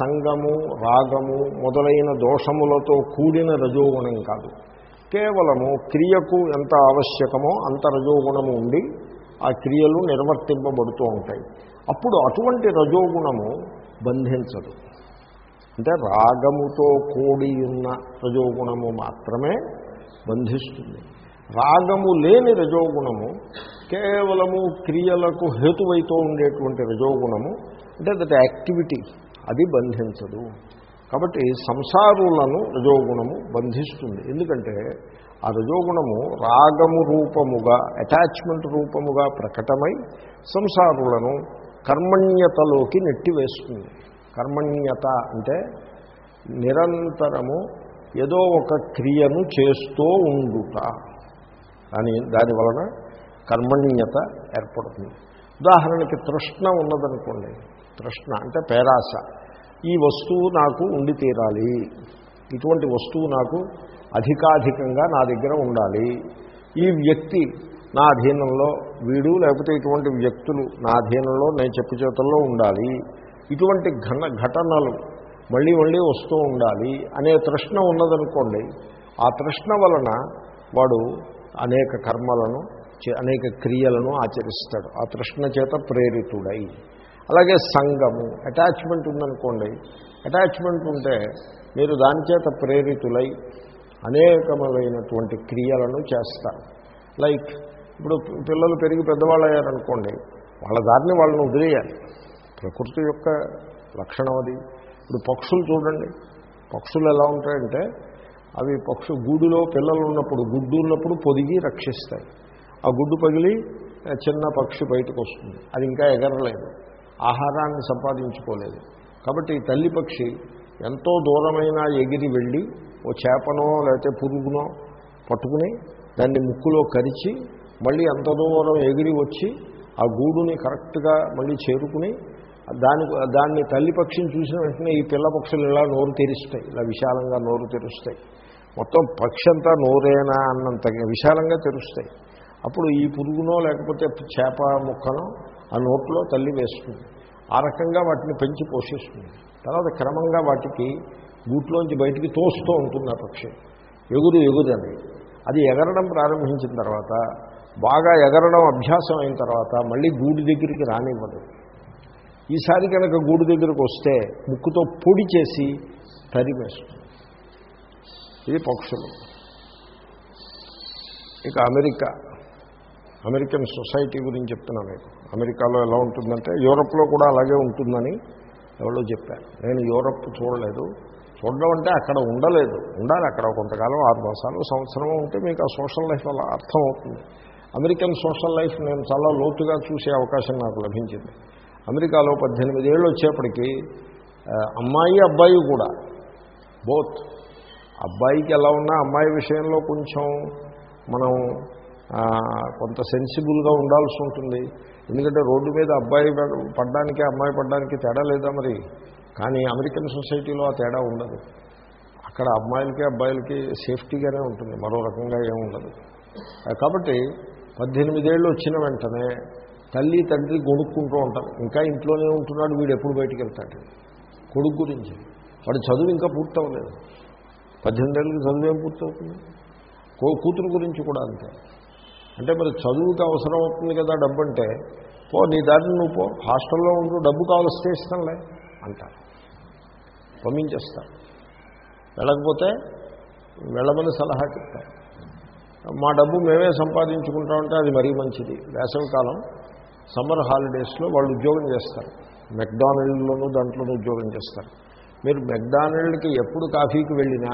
సంగము రాగము మొదలైన దోషములతో కూడిన రజోగుణం కాదు. కేవలము క్రియకు ఎంత ఆవశ్యకమో అంత రజోగుణము ఉండి ఆ క్రియలు నిర్వర్తింపబడుతూ ఉంటాయి. అప్పుడు అటువంటి రజోగుణము బంధించదు. అంటే రాగముతో కూడి ఉన్న రజోగుణము మాత్రమే బంధిస్తుంది. రాగము లేని రజోగుణము కేవలము క్రియలకు హేతువైతో ఉండేటువంటి రజోగుణము అంటే దట్ యాక్టివిటీ అది బంధించదు. కాబట్టి సంసారులను రజోగుణము బంధిస్తుంది. ఎందుకంటే ఆ రజోగుణము రాగము రూపముగా అటాచ్మెంట్ రూపముగా ప్రకటమై సంసారులను కర్మణ్యతలోకి నెట్టివేస్తుంది. కర్మణ్యత అంటే నిరంతరము ఏదో ఒక క్రియను చేస్తూ ఉండుట. అని దాని వలన కర్మణీయత ఏర్పడుతుంది. ఉదాహరణకి తృష్ణ ఉన్నదనుకోండి. తృష్ణ అంటే పేరాస ఈ వస్తువు నాకు ఉండి తీరాలి. ఇటువంటి వస్తువు నాకు అధికాధికంగా నా దగ్గర ఉండాలి. ఈ వ్యక్తి నా అధీనంలో వీడు లేకపోతే ఇటువంటి వ్యక్తులు నా అధీనంలో నేను చెప్పు చేతుల్లో ఉండాలి. ఇటువంటి ఘన ఘటనలు మళ్ళీ మళ్ళీ వస్తూ ఉండాలి అనే తృష్ణ ఉన్నదనుకోండి ఆ తృష్ణ వలన వాడు అనేక కర్మలను చే- అనేక క్రియలను ఆచరిస్తాడు. ఆ తృష్ణ చేత ప్రేరితుడై. అలాగే సంగము అటాచ్మెంట్ ఉందనుకోండి. అటాచ్మెంట్ ఉంటే మీరు దాని చేత ప్రేరితులై అనేకములైనటువంటి క్రియలను చేస్తారు. లైక్ ఇప్పుడు పిల్లలు పెరిగి పెద్దవాళ్ళు అయ్యారనుకోండి వాళ్ళ దారిని వాళ్ళని వదిలేయాలి. ప్రకృతి యొక్క లక్షణం అది. ఇప్పుడు పక్షులు చూడండి. పక్షులు ఎలా ఉంటాయంటే అవి పక్షు గూడులో పిల్లలు ఉన్నప్పుడు గుడ్డు ఉన్నప్పుడు పొదిగి రక్షిస్తాయి. ఆ గుడ్డు పగిలి చిన్న పక్షి బయటకు వస్తుంది. అది ఇంకా ఎగరలేదు. ఆహారాన్ని సంపాదించుకోలేదు. కాబట్టి ఈ తల్లి పక్షి ఎంతో దూరమైన ఎగిరి వెళ్ళి ఓ చేపనో లేకపోతే పురుగునో పట్టుకుని దాన్ని ముక్కులో కరిచి మళ్ళీ ఎంత దూరం ఎగిరి వచ్చి ఆ గూడుని కరెక్ట్గా మళ్ళీ చేరుకుని దాని దాన్ని తల్లి పక్షిని చూసిన వెంటనే ఈ పిల్ల పక్షులు ఇలా నోరు తెరుస్తాయి. ఇలా విశాలంగా నోరు తెరుస్తాయి. మొత్తం పక్షి అంతా నోరేనా అన్నంత విశాలంగా తెరుస్తాయి. అప్పుడు ఈ పురుగునో లేకపోతే చేప ముక్కనో ఆ నోట్లో తల్లి వేస్తుంది. ఆ రకంగా వాటిని పెంచి పోషిస్తుంది. తర్వాత క్రమంగా వాటికి గూట్లోంచి బయటికి తోస్తూ ఉంటుంది ఆ పక్షి. ఎగురు ఎగురని అది ఎగరడం ప్రారంభించిన తర్వాత బాగా ఎగరడం అభ్యాసం అయిన తర్వాత మళ్ళీ గూడు దగ్గరికి రానివ్వదు. ఈసారి కనుక గూడు దగ్గరకు వస్తే ముక్కుతో పొడి చేసి తరిమేస్తుంది ఇది పక్షులు. ఇక అమెరికా. అమెరికన్ సొసైటీ గురించి చెప్తున్నాను మీకు. అమెరికాలో ఎలా ఉంటుందంటే యూరప్లో కూడా అలాగే ఉంటుందని ఎవరో చెప్పారు. నేను యూరప్ చూడలేదు. చూడడం అంటే అక్కడ ఉండలేదు. ఉండాలి అక్కడ కొంతకాలం ఆరు మాసాలు సంవత్సరం ఉంటే మీకు ఆ సోషల్ లైఫ్ అలా అర్థం అవుతుంది అమెరికన్ సోషల్ లైఫ్ నేను చాలా లోతుగా చూసే అవకాశం నాకు లభించింది. అమెరికాలో పద్దెనిమిది ఏళ్ళు వచ్చేప్పటికీ అమ్మాయి అబ్బాయి కూడా బోత్ అబ్బాయికి ఎలా ఉన్నా అమ్మాయి విషయంలో కొంచెం మనం కొంత సెన్సిబుల్గా ఉండాల్సి ఉంటుంది. ఎందుకంటే రోడ్డు మీద అబ్బాయి పడ్డానికి అమ్మాయి పడ్డానికి తేడా లేదా మరి? కానీ అమెరికన్ సొసైటీలో ఆ తేడా ఉండదు. అక్కడ అమ్మాయిలకి అబ్బాయిలకి సేఫ్టీగానే ఉంటుంది. మరో రకంగా ఏమి ఉండదు కాబట్టి పద్దెనిమిదేళ్ళు వచ్చిన వెంటనే తల్లి తండ్రి గొడుక్కుంటూ ఉంటారు. ఇంకా ఇంట్లోనే ఉంటున్నాడు వీడు ఎప్పుడు బయటికి వెళ్తాడు? కొడుకు గురించి. వాడు చదువు ఇంకా పూర్తవలేదు. పద్దెనిమిదేళ్ళకి చదువు ఏం పూర్తవుతుంది? కూతురు గురించి కూడా అంతే. అంటే మరి చదువుకి అవసరం అవుతుంది కదా డబ్బు అంటే పో నీ దారిని నువ్వు పో హాస్టల్లో ఉంటూ డబ్బు కావలిస్తే ఇస్తానులే అంటారు. పంపించేస్తారు వెళ్ళకపోతే వెళ్ళమని సలహా చెప్తారు. మా డబ్బు మేమే సంపాదించుకుంటామంటే అది మరీ మంచిది. వేసవికాలం సమ్మర్ హాలిడేస్లో వాళ్ళు ఉద్యోగం చేస్తారు. మెక్డానల్డ్లోనూ దాంట్లోనూ ఉద్యోగం చేస్తారు. మీరు మెక్డానల్డ్కి ఎప్పుడు కాఫీకి వెళ్ళినా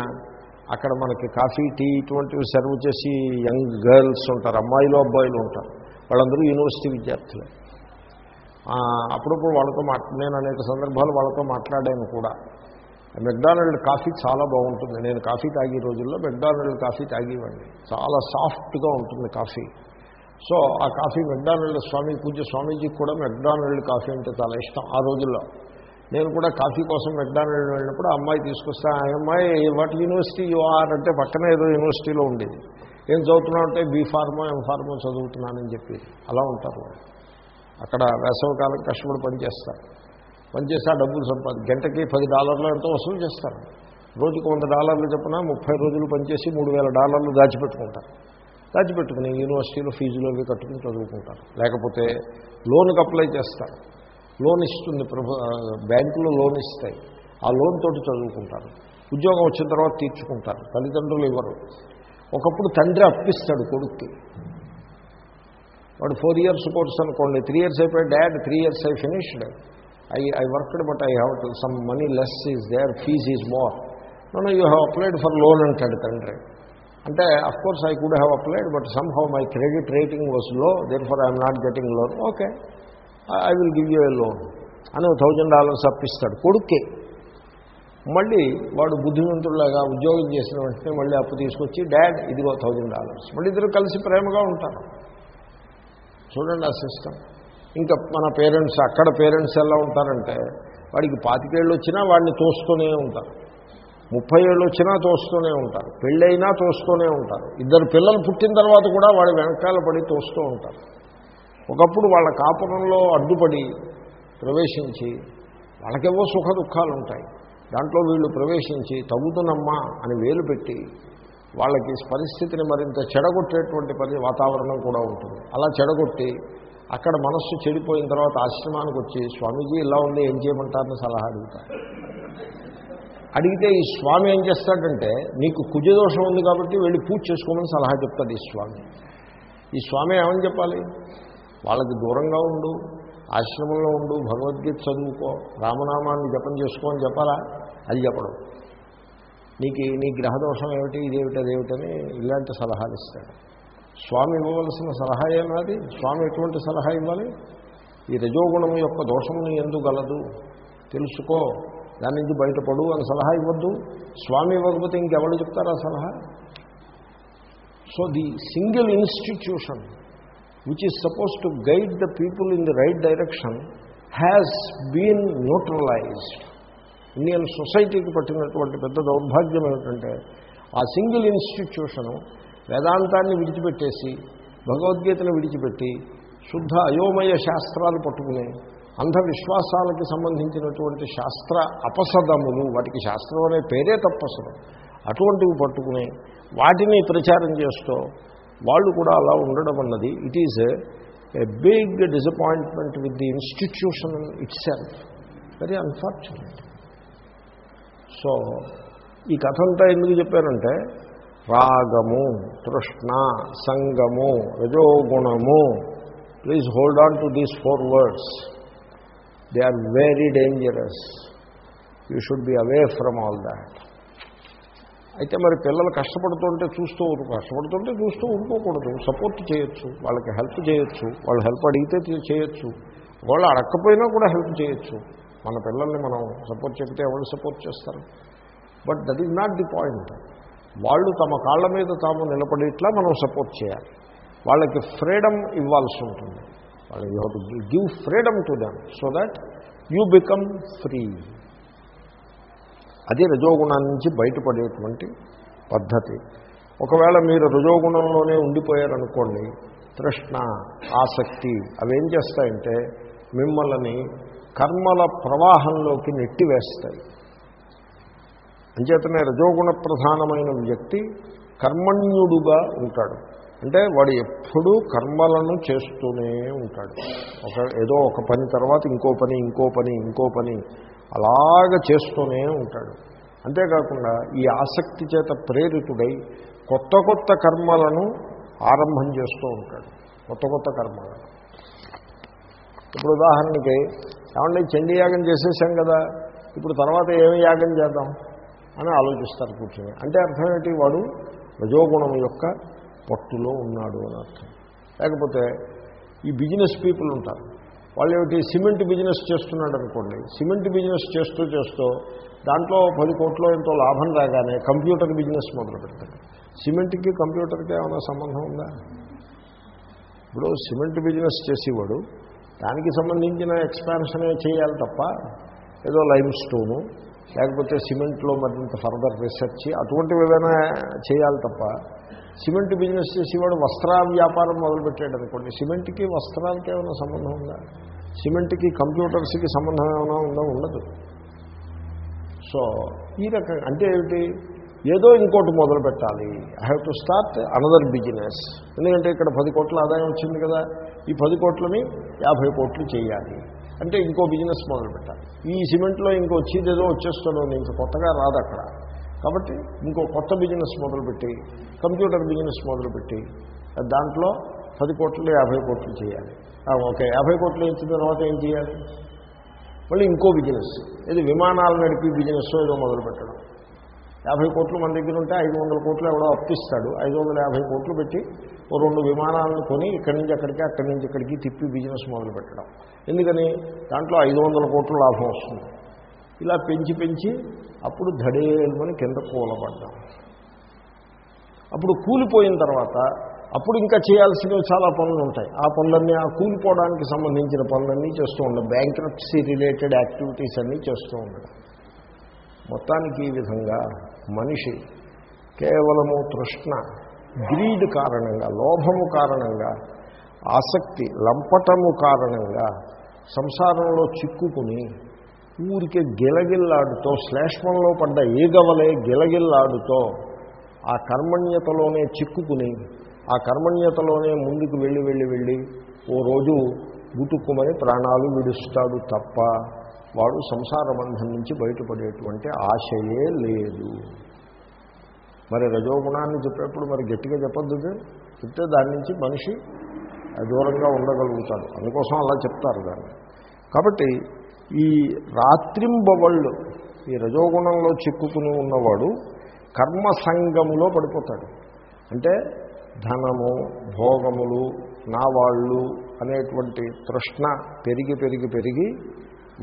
అక్కడ మనకి కాఫీ టీ ఇటువంటివి సర్వ్ చేసి యంగ్ గర్ల్స్ ఉంటారు అమ్మాయిలు అబ్బాయిలు ఉంటారు. వాళ్ళందరూ యూనివర్సిటీ విద్యార్థులే. అప్పుడప్పుడు వాళ్ళతో మాట్ నేను అనేక సందర్భాలు వాళ్ళతో మాట్లాడాను కూడా. మెక్డానల్డ్ కాఫీ చాలా బాగుంటుంది. నేను కాఫీ తాగే రోజుల్లో మెక్డానల్డ్ కాఫీ తాగేవాడిని. చాలా సాఫ్ట్గా ఉంటుంది కాఫీ. సో ఆ కాఫీ మెక్డానల్డ్ స్వామి పూజ స్వామీజీకి కూడా మెక్డానల్డ్ కాఫీ అంటే చాలా ఇష్టం ఆ రోజుల్లో. నేను కూడా కాఫీ కోసం మెక్డానల్డ్ వెళ్ళినప్పుడు ఆ అమ్మాయి తీసుకొస్తా ఆ అమ్మాయి వాట్ యూనివర్సిటీ యు ఆర్ అంటే పక్కన ఏదో యూనివర్సిటీలో ఉండేది. ఏం చదువుతున్నావు? అంటే బీ ఫార్మో ఎం ఫార్మో చదువుతున్నానని చెప్పి. అలా ఉంటారు అక్కడ వేసవకాలం కష్టపడి పనిచేస్తారు. పనిచేసి ఆ డబ్బులు సంపాది గంటకి పది డాలర్లు ఎంతో వసూలు చేస్తారు. రోజుకు వంద డాలర్లు చెప్పిన ముప్పై రోజులు పనిచేసి మూడు వేల డాలర్లు దాచిపెట్టుకుంటారు. దాచిపెట్టుకుని యూనివర్సిటీలో ఫీజులు అవి కట్టుకుని చదువుకుంటారు. లేకపోతే లోన్కి అప్లై చేస్తారు. లోన్ ఇస్తుంది ప్రభు బ్యాంకులో లోన్ ఇస్తాయి. ఆ లోన్ తోటి చదువుకుంటారు. ఉద్యోగం వచ్చిన తర్వాత తీర్చుకుంటారు. తల్లిదండ్రులు ఇవ్వరు. ఒకప్పుడు తండ్రి అప్పిస్తాడు కొడుక్కి. వాడు ఫోర్ ఇయర్స్ కోర్స్ అనుకోండి త్రీ ఇయర్స్ అయిపోయి dad three years I finished. I I worked but I have some money less is there fees is more. No you have applied for loan అంటాడు తండ్రి. అంటే of course I could have applied but somehow my credit rating was low therefore I'm not getting loan okay I will give you a loan అని thousand dollars అప్పిస్తాడు. కొడుక్కే. మళ్ళీ వాడు బుద్ధిమంతుడులాగా ఉద్యోగం చేసిన వెంటనే మళ్ళీ అప్పు తీసుకొచ్చి డాడ్ ఇదిగో థౌజండ్ డాలర్స్ మళ్ళీ ఇద్దరు కలిసి ప్రేమగా ఉంటారు. చూడండి ఆ సిస్టమ్ ఇంకా మన పేరెంట్స్ అక్కడ పేరెంట్స్ ఎలా ఉంటారంటే వాడికి పాతికేళ్ళు వచ్చినా వాడిని తోస్తూనే ఉంటారు. ముప్పై ఏళ్ళు వచ్చినా తోస్తూనే ఉంటారు. పెళ్ళైనా తోస్తూనే ఉంటారు. ఇద్దరు పిల్లలు పుట్టిన తర్వాత కూడా వాడి వెనకాల పడి తోస్తూ ఉంటారు. ఒకప్పుడు వాళ్ళ కాపురంలో అడ్డుపడి ప్రవేశించి వాళ్ళకేవో సుఖ దుఃఖాలు ఉంటాయి దాంట్లో వీళ్ళు ప్రవేశించి తగుతునమ్మా అని వేలు పెట్టి వాళ్ళకి పరిస్థితిని మరింత చెడగొట్టేటువంటి పరి వాతావరణం కూడా ఉంటుంది. అలా చెడగొట్టి అక్కడ మనస్సు చెడిపోయిన తర్వాత ఆశ్రమానికి వచ్చి స్వామీజీ ఇలా ఉంది ఏం చేయమంటారని సలహా అడుగుతారు. అడిగితే ఈ స్వామి ఏం చేస్తాడంటే నీకు కుజదోషం ఉంది కాబట్టి వెళ్ళి పూజ చేసుకోమని సలహా చెప్తాడు ఈ స్వామి. ఈ స్వామి ఏమని చెప్పాలి? వాళ్ళకి దూరంగా ఉండు ఆశ్రమంలో ఉండు భగవద్గీత చదువుకో రామనామాన్ని జపం చేసుకో అని చెప్పాలా? అది చెప్పడం. నీకు నీ గ్రహదోషం ఏమిటి ఇదేమిటి అదేమిటని ఇలాంటి సలహాలు ఇస్తాడు. స్వామి ఇవ్వవలసిన సలహా ఏమది స్వామి ఎటువంటి సలహా ఇవ్వాలి? ఈ రజోగుణం యొక్క దోషమును ఎందుకు గలదు? తెలుసుకో. దాని నుంచి బయటపడు అని సలహా ఇవ్వద్దు. స్వామి ఇవ్వకపోతే ఇంకెవరు చెప్తారా సలహా? So the single institution which is suppose to guide the people in the right direction has been neutralised Indian సొసైటీకి పట్టినటువంటి పెద్ద దౌర్భాగ్యం ఏమిటంటే ఆ సింగిల్ ఇన్స్టిట్యూషను వేదాంతాన్ని విడిచిపెట్టేసి భగవద్గీతను విడిచిపెట్టి శుద్ధ అయోమయ శాస్త్రాలు పట్టుకుని అంధవిశ్వాసాలకి సంబంధించినటువంటి శాస్త్ర అపసదములు వాటికి శాస్త్రం అనే పేరే తప్పసలు అటువంటివి పట్టుకుని వాటిని ప్రచారం చేస్తూ వాళ్ళు కూడా అలా ఉండడం అన్నది it is a big disappointment with the institution itself very unfortunate so ఈ కథ అంతా ఎందుకు చెప్పారంటే రాగము తృష్ణ సంగము రజోగుణము please hold on to these four words they are very dangerous you should be away from all that అయితే మరి పిల్లలు కష్టపడుతుంటే చూస్తూ ఊరు కష్టపడుతుంటే చూస్తూ ఊరుకోకూడదు. సపోర్ట్ చేయొచ్చు. వాళ్ళకి హెల్ప్ చేయొచ్చు. వాళ్ళు హెల్ప్ అడిగితే చేయొచ్చు. వాళ్ళు అడగకపోయినా కూడా హెల్ప్ చేయొచ్చు. మన పిల్లల్ని మనం సపోర్ట్ చెప్తే ఎవరు సపోర్ట్ చేస్తారు? But that is not the point వాళ్ళు తమ కాళ్ళ మీద తాము నిలబడేట్లా మనం సపోర్ట్ చేయాలి. వాళ్ళకి ఫ్రీడమ్ ఇవ్వాల్సి ఉంటుంది. వాళ్ళు you to give freedom to them so that you become free అది రజోగుణాన్ని నుంచి బయటపడేటువంటి పద్ధతి. ఒకవేళ మీరు రజోగుణంలోనే ఉండిపోయారనుకోండి తృష్ణ ఆసక్తి అవేం చేస్తాయంటే మిమ్మల్ని కర్మల ప్రవాహంలోకి నెట్టివేస్తాయి. అంచేతనే రజోగుణ ప్రధానమైన వ్యక్తి కర్మణ్యుడుగా ఉంటాడు. అంటే వాడు ఎప్పుడూ కర్మలను చేస్తూనే ఉంటాడు. ఒక ఏదో ఒక పని తర్వాత ఇంకో పని ఇంకో పని ఇంకో పని అలాగ చేస్తూనే ఉంటాడు. అంతేకాకుండా ఈ ఆసక్తి చేత ప్రేరితుడై కొత్త కొత్త కర్మలను ఆరంభం చేస్తూ ఉంటాడు. కొత్త కొత్త కర్మలను. ఇప్పుడు ఉదాహరణకి ఏమంటే చండీయాగం చేసేసాం కదా ఇప్పుడు తర్వాత ఏమి యాగం చేద్దాం అని ఆలోచిస్తారు కూర్చొని. అంటే అర్థం ఏంటి? వాడు రజోగుణం యొక్క పట్టులో ఉన్నాడు అని అర్థం. లేకపోతే ఈ బిజినెస్ పీపుల్ ఉంటారు. వాళ్ళు ఏమిటి సిమెంట్ బిజినెస్ చేస్తున్నాడు అనుకోండి సిమెంట్ బిజినెస్ చేస్తూ చేస్తూ దాంట్లో పది కోట్లు ఎంతో లాభం రాగానే కంప్యూటర్ బిజినెస్ మొదలు పెడతాడు సిమెంట్కి కంప్యూటర్కి ఏమైనా సంబంధం ఉందా? ఇప్పుడు సిమెంట్ బిజినెస్ చేసేవాడు దానికి సంబంధించిన ఎక్స్పాన్షనే చేయాలి తప్ప ఏదో లైమ్ స్టోను లేకపోతే సిమెంట్లో మరింత ఫర్దర్ రీసెర్చ్ అటువంటివి ఏదైనా చేయాలి తప్ప సిమెంట్ బిజినెస్ చేసేవాడు వస్త్ర వ్యాపారం మొదలుపెట్టాడు అనుకోండి. సిమెంట్కి వస్త్రాలకి ఏమైనా సంబంధం ఉందా? సిమెంట్కి కంప్యూటర్స్కి సంబంధం ఏమైనా ఉందా? ఉండదు. సో ఈ రకంగా అంటే ఏమిటి? ఏదో ఇంకోటి మొదలు పెట్టాలి I have to start another business ఎందుకంటే ఇక్కడ పది కోట్ల ఆదాయం వచ్చింది కదా. ఈ పది కోట్లని యాభై కోట్లు చేయాలి. అంటే ఇంకో బిజినెస్ మొదలు పెట్టాలి ఈ సిమెంట్లో ఇంకో వచ్చేది ఏదో వచ్చేస్తున్నాను ఇంక కొత్తగా రాదు అక్కడ. కాబట్టి ఇంకో కొత్త బిజినెస్ మొదలుపెట్టి కంప్యూటర్ బిజినెస్ మొదలుపెట్టి దాంట్లో పది కోట్లు యాభై కోట్లు చేయాలి. ఓకే యాభై కోట్లు ఇచ్చిన తర్వాత ఏం చేయాలి? మళ్ళీ ఇంకో బిజినెస్. ఇది విమానాలు నడిపి బిజినెస్ ఏదో మొదలుపెట్టడం. యాభై కోట్లు మన దగ్గర ఉంటే ఐదు వందల కోట్లు ఎవడో అప్పిస్తాడు. ఐదు వందల యాభై కోట్లు పెట్టి ఓ రెండు విమానాలను కొని ఇక్కడి నుంచి అక్కడికి అక్కడి నుంచి ఇక్కడికి తిప్పి బిజినెస్ మొదలు పెట్టడం ఎందుకని? దాంట్లో ఐదు వందల కోట్లు లాభం వస్తుంది. ఇలా పెంచి పెంచి అప్పుడు ధడేమని కింద కూలబడ్డాం. అప్పుడు కూలిపోయిన తర్వాత అప్పుడు ఇంకా చేయాల్సినవి చాలా పనులు ఉంటాయి. ఆ పనులన్నీ ఆ కూలిపోవడానికి సంబంధించిన పనులన్నీ చేస్తూ ఉండడం బ్యాంక్రప్సీ రిలేటెడ్ యాక్టివిటీస్ అన్నీ చేస్తూ ఉండడం. మొత్తానికి ఈ విధంగా మనిషి కేవలము తృష్ణ గ్రీడ్ కారణంగా లోభము కారణంగా ఆసక్తి లంపటము కారణంగా సంసారంలో చిక్కుకుని ఊరికే గిలగిల్లాడుతో శ్లేష్మంలో పడ్డ ఈగవలే గిలగిల్లాడుతో ఆ కర్మణ్యతలోనే చిక్కుకుని ఆ కర్మణ్యతలోనే ముందుకు వెళ్ళి వెళ్ళి వెళ్ళి ఓ రోజు గుటుక్కుమని ప్రాణాలు విడుస్తాడు తప్ప వాడు సంసార బంధం నుంచి బయటపడేటువంటి ఆశయే లేదు. మరి రజోగుణాన్ని చెప్పేప్పుడు మరి గట్టిగా చెప్పద్దు చెప్తే దాని నుంచి మనిషి దూరంగా ఉండగలుగుతాడు. అందుకోసం అలా చెప్తారు దాన్ని. కాబట్టి ఈ రాత్రింబవళ్ళు ఈ రజోగుణంలో చిక్కుకుని ఉన్నవాడు కర్మసంగములో పడిపోతాడు. అంటే ధనము భోగములు నా వాళ్ళు అనేటువంటి తృష్ణ పెరిగి పెరిగి పెరిగి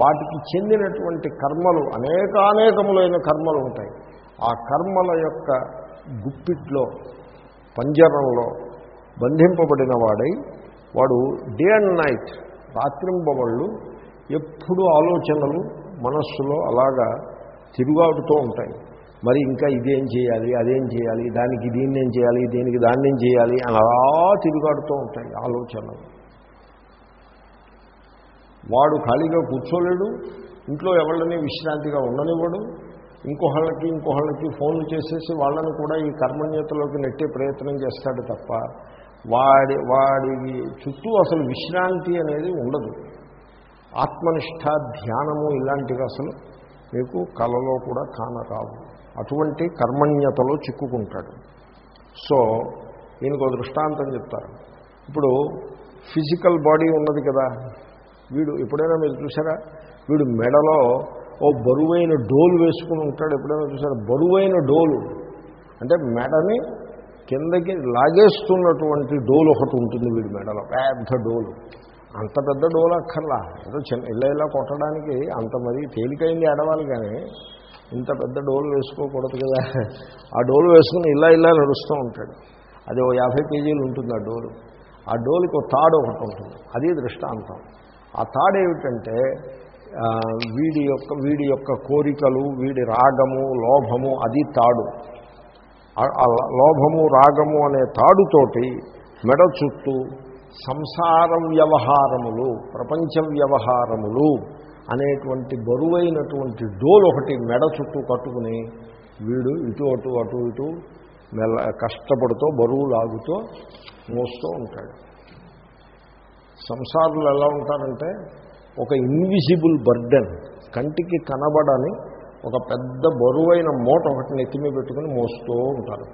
వాటికి చెందినటువంటి కర్మలు అనేకానేకములైన కర్మలు ఉంటాయి. ఆ కర్మల యొక్క గుప్పిట్లో పంజరంలో బంధింపబడిన వాడై వాడు డే అండ్ నైట్ రాత్రింబవళ్ళు ఎప్పుడు ఆలోచనలు మనస్సులో అలాగా తిరుగాడుతూ ఉంటాయి. మరి ఇంకా ఇదేం చేయాలి అదేం చేయాలి దానికి దీన్నేం చేయాలి దీనికి దాన్నేం చేయాలి అని అలా తిరుగాడుతూ ఉంటాయి ఆలోచనలు. వాడు ఖాళీగా కూర్చోలేడు ఇంట్లో ఎవళ్ళని విశ్రాంతిగా ఉండనివ్వడు ఇంకొకళ్ళకి ఇంకొకళ్ళకి ఫోన్లు చేసేసి వాళ్ళని కూడా ఈ కర్మణ్యతలోకి నెట్టే ప్రయత్నం చేస్తాడు తప్ప వాడి వాడి చుట్టూ అసలు విశ్రాంతి అనేది ఉండదు. ఆత్మనిష్ట ధ్యానము ఇలాంటివి అసలు మీకు కళలో కూడా కానరావు అటువంటి కర్మణ్యతలో చిక్కుకుంటాడు. సో దీనికి ఒక దృష్టాంతం చెప్తారు. ఇప్పుడు ఫిజికల్ బాడీ ఉన్నది కదా. వీడు ఎప్పుడైనా మీరు చూసారా వీడు మెడలో ఓ బరువైన డోలు వేసుకుని ఉంటాడు. ఎప్పుడైనా చూసారా బరువైన డోలు. అంటే మెడని కిందకి లాగేస్తున్నటువంటి డోలు ఒకటి ఉంటుంది వీడి మెడలో. పెద్ద డోలు. అంత పెద్ద డోలు అక్కర్లా. ఏదో చిన్న ఇళ్ళ ఇలా కొట్టడానికి అంత మరీ తేలికైంది ఆడవాలి కానీ ఇంత పెద్ద డోలు వేసుకోకూడదు కదా. ఆ డోలు వేసుకుని ఇలా ఇలా నడుస్తూ ఉంటాడు. అది ఓ యాభై కేజీలు ఉంటుంది ఆ డోలు. ఆ డోలుకి ఒక తాడు ఒకటి ఉంటుంది. అది దృష్టాంతం. ఆ తాడు ఏమిటంటే వీడి యొక్క వీడి యొక్క కోరికలు వీడి రాగము లోభము అది తాడు. ఆ లోభము రాగము అనే తాడుతోటి మెడ చుట్టూ సంసార వ్యవహారములు ప్రపంచ వ్యవహారములు అనేటువంటి బరువైనటువంటి డోలు ఒకటి మెడ చుట్టూ కట్టుకుని వీడు ఇటు అటు అటు ఇటు మెల్ల కష్టపడుతూ బరువు లాగుతూ మోస్తూ ఉంటాడు. సంసారులు ఎలా ఉంటారంటే ఒక ఇన్విజిబుల్ బర్డెన్ కంటికి కనబడని ఒక పెద్ద బరువైన మూట ఒకటి నెత్తిమీ పెట్టుకుని మోస్తూ ఉంటారు.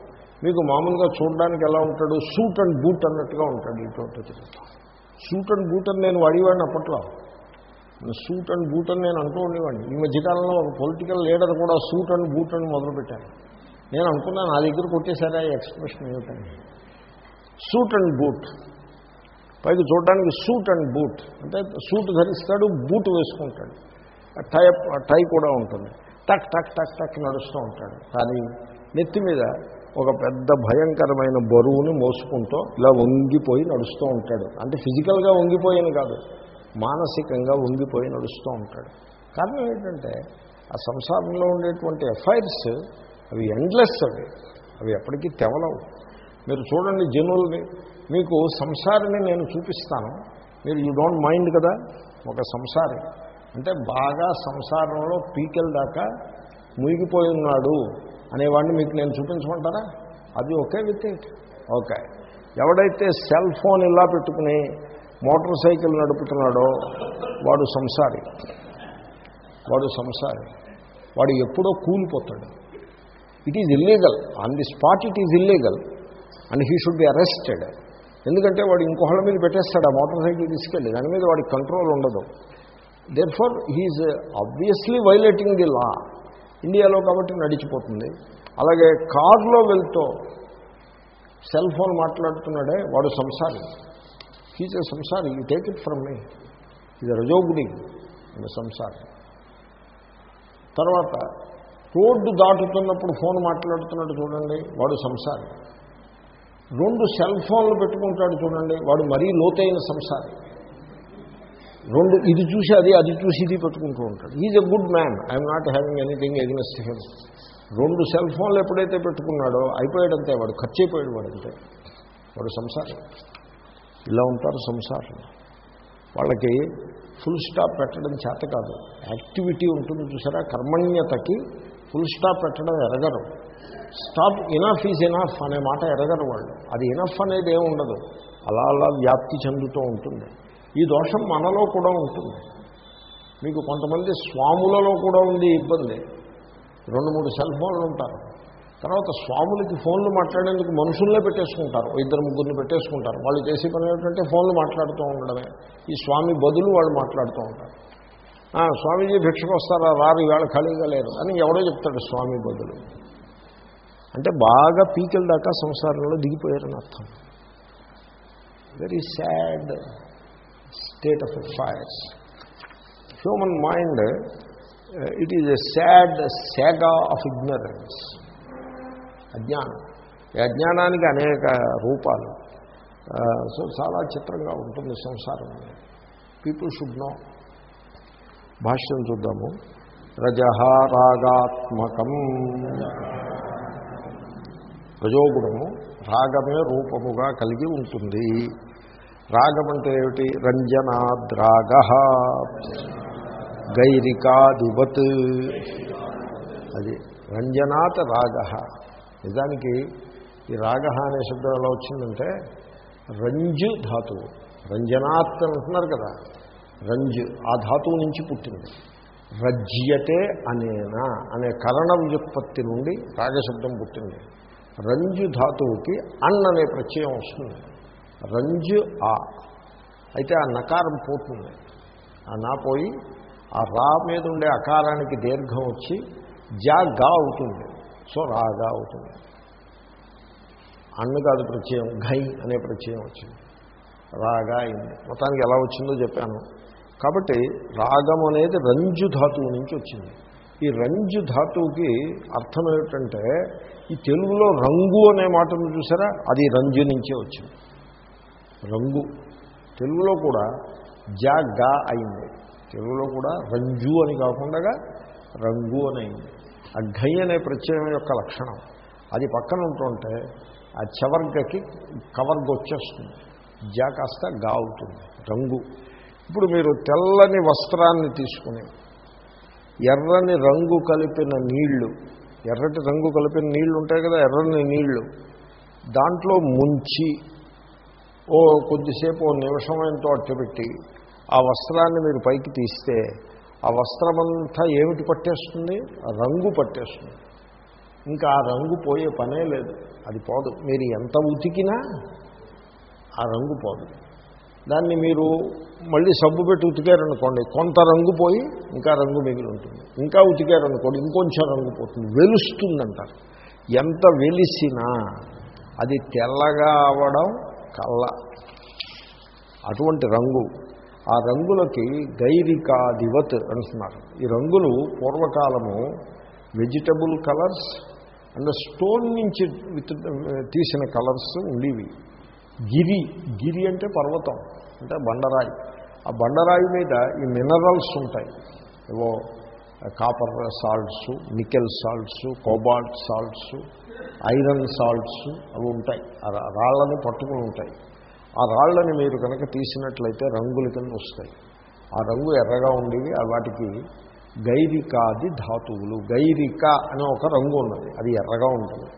మీకు మామూలుగా చూడడానికి ఎలా ఉంటాడు? సూట్ అండ్ బూట్ అన్నట్టుగా ఉంటాడు ఇటువంటి తిరుగుతూ. సూట్ అండ్ బూట్ అని నేను వాడేవాడిని అప్పట్లో. సూట్ అండ్ బూట్ అని నేను అంటూ ఉండేవాడిని. ఈ మధ్యకాలంలో ఒక పొలిటికల్ లీడర్ కూడా సూట్ అండ్ బూట్ అని మొదలుపెట్టాను నేను అనుకున్నాను నా దగ్గర కొట్టేశారా ఈ ఎక్స్ప్రెషన్ ఏమిటని. Suit and boot. పైకి చూడడానికి సూట్ అండ్ బూట్. అంటే సూట్ ధరిస్తాడు బూట్ వేసుకుంటాడు. టై టై కూడా ఉంటుంది. టక్ టక్ టక్ టక్ నడుస్తూ ఉంటాడు. కానీ నెత్తి మీద ఒక పెద్ద భయంకరమైన బరువుని మోసుకుంటూ ఇలా వంగిపోయి నడుస్తూ ఉంటాడు. అంటే ఫిజికల్గా వంగిపోయాను కాదు మానసికంగా వంగిపోయి నడుస్తూ ఉంటాడు. కారణం ఏంటంటే ఆ సంసారంలో ఉండేటువంటి ఎఫైర్స్ అవి ఎండ్లెస్ అవి అవి ఎప్పటికీ తెవలవు మీరు చూడండి జనుల్ని మీకు సంసారిని నేను చూపిస్తాను. మీరు యూ డోంట్ మైండ్ కదా ఒక సంసారి. అంటే బాగా సంసారంలో పీకెల్ దాకా మునిగిపోయి ఉన్నాడు. అనేవాడిని మీకు నేను చూపించమంటారా? అది ఓకే విత్ ఇట్. ఓకే. ఎవడైతే సెల్ ఫోన్ ఇలా పెట్టుకుని మోటార్ సైకిల్ నడుపుతున్నాడో వాడు సంసారి. వాడు సంసారి. వాడు ఎప్పుడో కూలిపోతాడు. It is illegal on the spot it is illegal and he should be arrested ఎందుకంటే వాడు ఇంకోహళ్ళ మీద పెట్టేస్తాడు ఆ మోటార్ సైకిల్ తీసుకెళ్ళి. దాని మీద వాడికి కంట్రోల్ ఉండదు. Therefore he obviously violating the law ఇండియాలో కాబట్టి నడిచిపోతుంది. అలాగే కారులో వెళ్తూ సెల్ ఫోన్ మాట్లాడుతున్నాడే వాడు సంసారి. హీజ్ ఎ సంసారి you take it from me. ఇది రజోగుడి సంసారి. తర్వాత రోడ్డు దాటుతున్నప్పుడు ఫోన్ మాట్లాడుతున్నాడు చూడండి వాడు సంసారి. రెండు సెల్ ఫోన్లు పెట్టుకుంటాడు చూడండి వాడు మరీ లోతైన సంసారి. రెండు ఇది చూసి అది అది చూసి ఇది పెట్టుకుంటూ ఉంటాడు. Is a good man I'm not having anything against him రెండు సెల్ ఫోన్లు ఎప్పుడైతే పెట్టుకున్నాడో అయిపోయాడంతే వాడు ఖర్చు అయిపోయాడు వాడంతే వాడు సంసారం. ఇలా ఉంటారు సంసారం. వాళ్ళకి ఫుల్ స్టాప్ పెట్టడం చేత కాదు. యాక్టివిటీ ఉంటుంది చూసారా? కర్మణ్యతకి ఫుల్ స్టాప్ పెట్టడం ఎరగరు. స్టాప్ ఇనఫ్ ఈజ్ ఇనఫ్ అనే మాట ఎరగరు వాళ్ళు. అది ఇనఫ్ అనేది ఏముండదు ఉండదు. అలా అలా వ్యాప్తి చెందుతూ ఉంటుంది. ఈ దోషం మనలో కూడా ఉంటుంది. మీకు కొంతమంది స్వాములలో కూడా ఉంది ఈ ఇబ్బంది. రెండు మూడు సెల్ ఫోన్లు ఉంటారు. తర్వాత స్వాములకి ఫోన్లు మాట్లాడేందుకు మనుషుల్నే పెట్టేసుకుంటారు. ఇద్దరు ముగ్గురిని పెట్టేసుకుంటారు. వాళ్ళు చేసే పని ఏంటంటే ఫోన్లు మాట్లాడుతూ ఉండడమే. ఈ స్వామి బదులు వాళ్ళు మాట్లాడుతూ ఉంటారు. స్వామీజీ భిక్షకు వస్తారా? రారు. ఈవేళ ఖాళీగా లేరు అని ఎవడో చెప్తాడు స్వామి బదులు. అంటే బాగా పీకెల దాకా సంసారంలో దిగిపోయారని అర్థం. Very sad state of affairs human mind it is a sad saga of ignorance అజ్ఞానం ఈ అజ్ఞానానికి అనేక రూపాలు. సో చాలా చిత్రంగా ఉంటుంది సంసారం. పీపుల్ షుడ్ నో భాష్యం చూద్దాము. రజహ రాగాత్మకం. రజోగుణము రాగమే రూపముగా కలిగి ఉంటుంది. రాగం అంటే ఏమిటి? రంజనాద్రాగ. గైరికాదివత్. అది రంజనాత్ రాగ. నిజానికి ఈ రాగ అనే శబ్దం ఎలా వచ్చిందంటే రంజు ధాతువు. రంజనాత్ అని అంటున్నారు కదా. రంజు ఆ ధాతువు నుంచి పుట్టింది. రజ్యతే అనేనా అనే కరణ వ్యుత్పత్తి నుండి రాగశబ్దం పుట్టింది. రంజు ధాతువుకి అన్ అనే ప్రత్యయం వస్తుంది. రంజు ఆ. అయితే ఆ నకారం పోతుంది. ఆ నా పోయి ఆ రా మీద ఉండే అకారానికి దీర్ఘం వచ్చి జాగా అవుతుంది. సో రాగా అవుతుంది. అన్ను కాదు ప్రత్యయం ఘై అనే ప్రత్యయం వచ్చింది. రాగా అయింది. మొత్తానికి ఎలా వచ్చిందో చెప్పాను. కాబట్టి రాగం అనేది రంజు ధాతువు నుంచి వచ్చింది. ఈ రంజు ధాతువుకి అర్థం ఏమిటంటే ఈ తెలుగులో రంగు అనే మాటను చూసారా? అది రంజు నుంచే వచ్చింది. రంగు. తెలుగులో కూడా జా గా అయింది. తెలుగులో కూడా రంజు అని కాకుండా రంగు అని అయింది ఆ ఘై అనే ప్రత్యయం యొక్క లక్షణం. అది పక్కన ఉంటుంటే ఆ చవర్గకి కవర్గ వచ్చేస్తుంది. జా కాస్త గా అవుతుంది. రంగు. ఇప్పుడు మీరు తెల్లని వస్త్రాన్ని తీసుకుని ఎర్రని రంగు కలిపిన నీళ్ళు ఎర్రటి రంగు కలిపిన నీళ్ళు ఉంటాయి కదా ఎర్రని నీళ్ళు దాంట్లో ముంచి ఓ కొద్దిసేపు ఓ నిమిషమైన ఎంతో అట్టబెట్టి ఆ వస్త్రాన్ని మీరు పైకి తీస్తే ఆ వస్త్రమంతా ఏమిటి పట్టేస్తుంది? రంగు పట్టేస్తుంది. ఇంకా ఆ రంగు పోయే పనే లేదు. అది పోదు. మీరు ఎంత ఉతికినా ఆ రంగు పోదు. దాన్ని మీరు మళ్ళీ సబ్బు పెట్టి ఉతికారనుకోండి. కొంత రంగు పోయి ఇంకా రంగు మిగిలి ఉంటుంది. ఇంకా ఉతికారనుకోండి ఇంకొంచెం రంగు పోతుంది. వెలుస్తుందంటారు. ఎంత వెలిసినా అది తెల్లగా అవడం కళ్ళ. అటువంటి రంగు. ఆ రంగులకి గైరికాదివత్ అంటున్నారు ఈ రంగులు పూర్వకాలము వెజిటబుల్ కలర్స్ అండ్ స్టోన్ నుంచి విత్ తీసిన కలర్స్ ఉండేవి. గిరి గిరి అంటే పర్వతం అంటే బండరాయి. ఆ బండరాయి మీద ఈ మినరల్స్ ఉంటాయి. ఏవో copper salts nickel salts cobalt salts iron salts అవి ఉంటాయి. ఆ రాళ్ళని పట్టుకుని ఉంటాయి. ఆ రాళ్ళని మీరు కనుక తీసినట్లయితే రంగుల కింద వస్తాయి. ఆ రంగు ఎర్రగా ఉండేవి. వాటికి గైరికాది ధాతువులు. గైరిక అనే ఒక రంగు ఉన్నది. అది ఎర్రగా ఉంటుంది.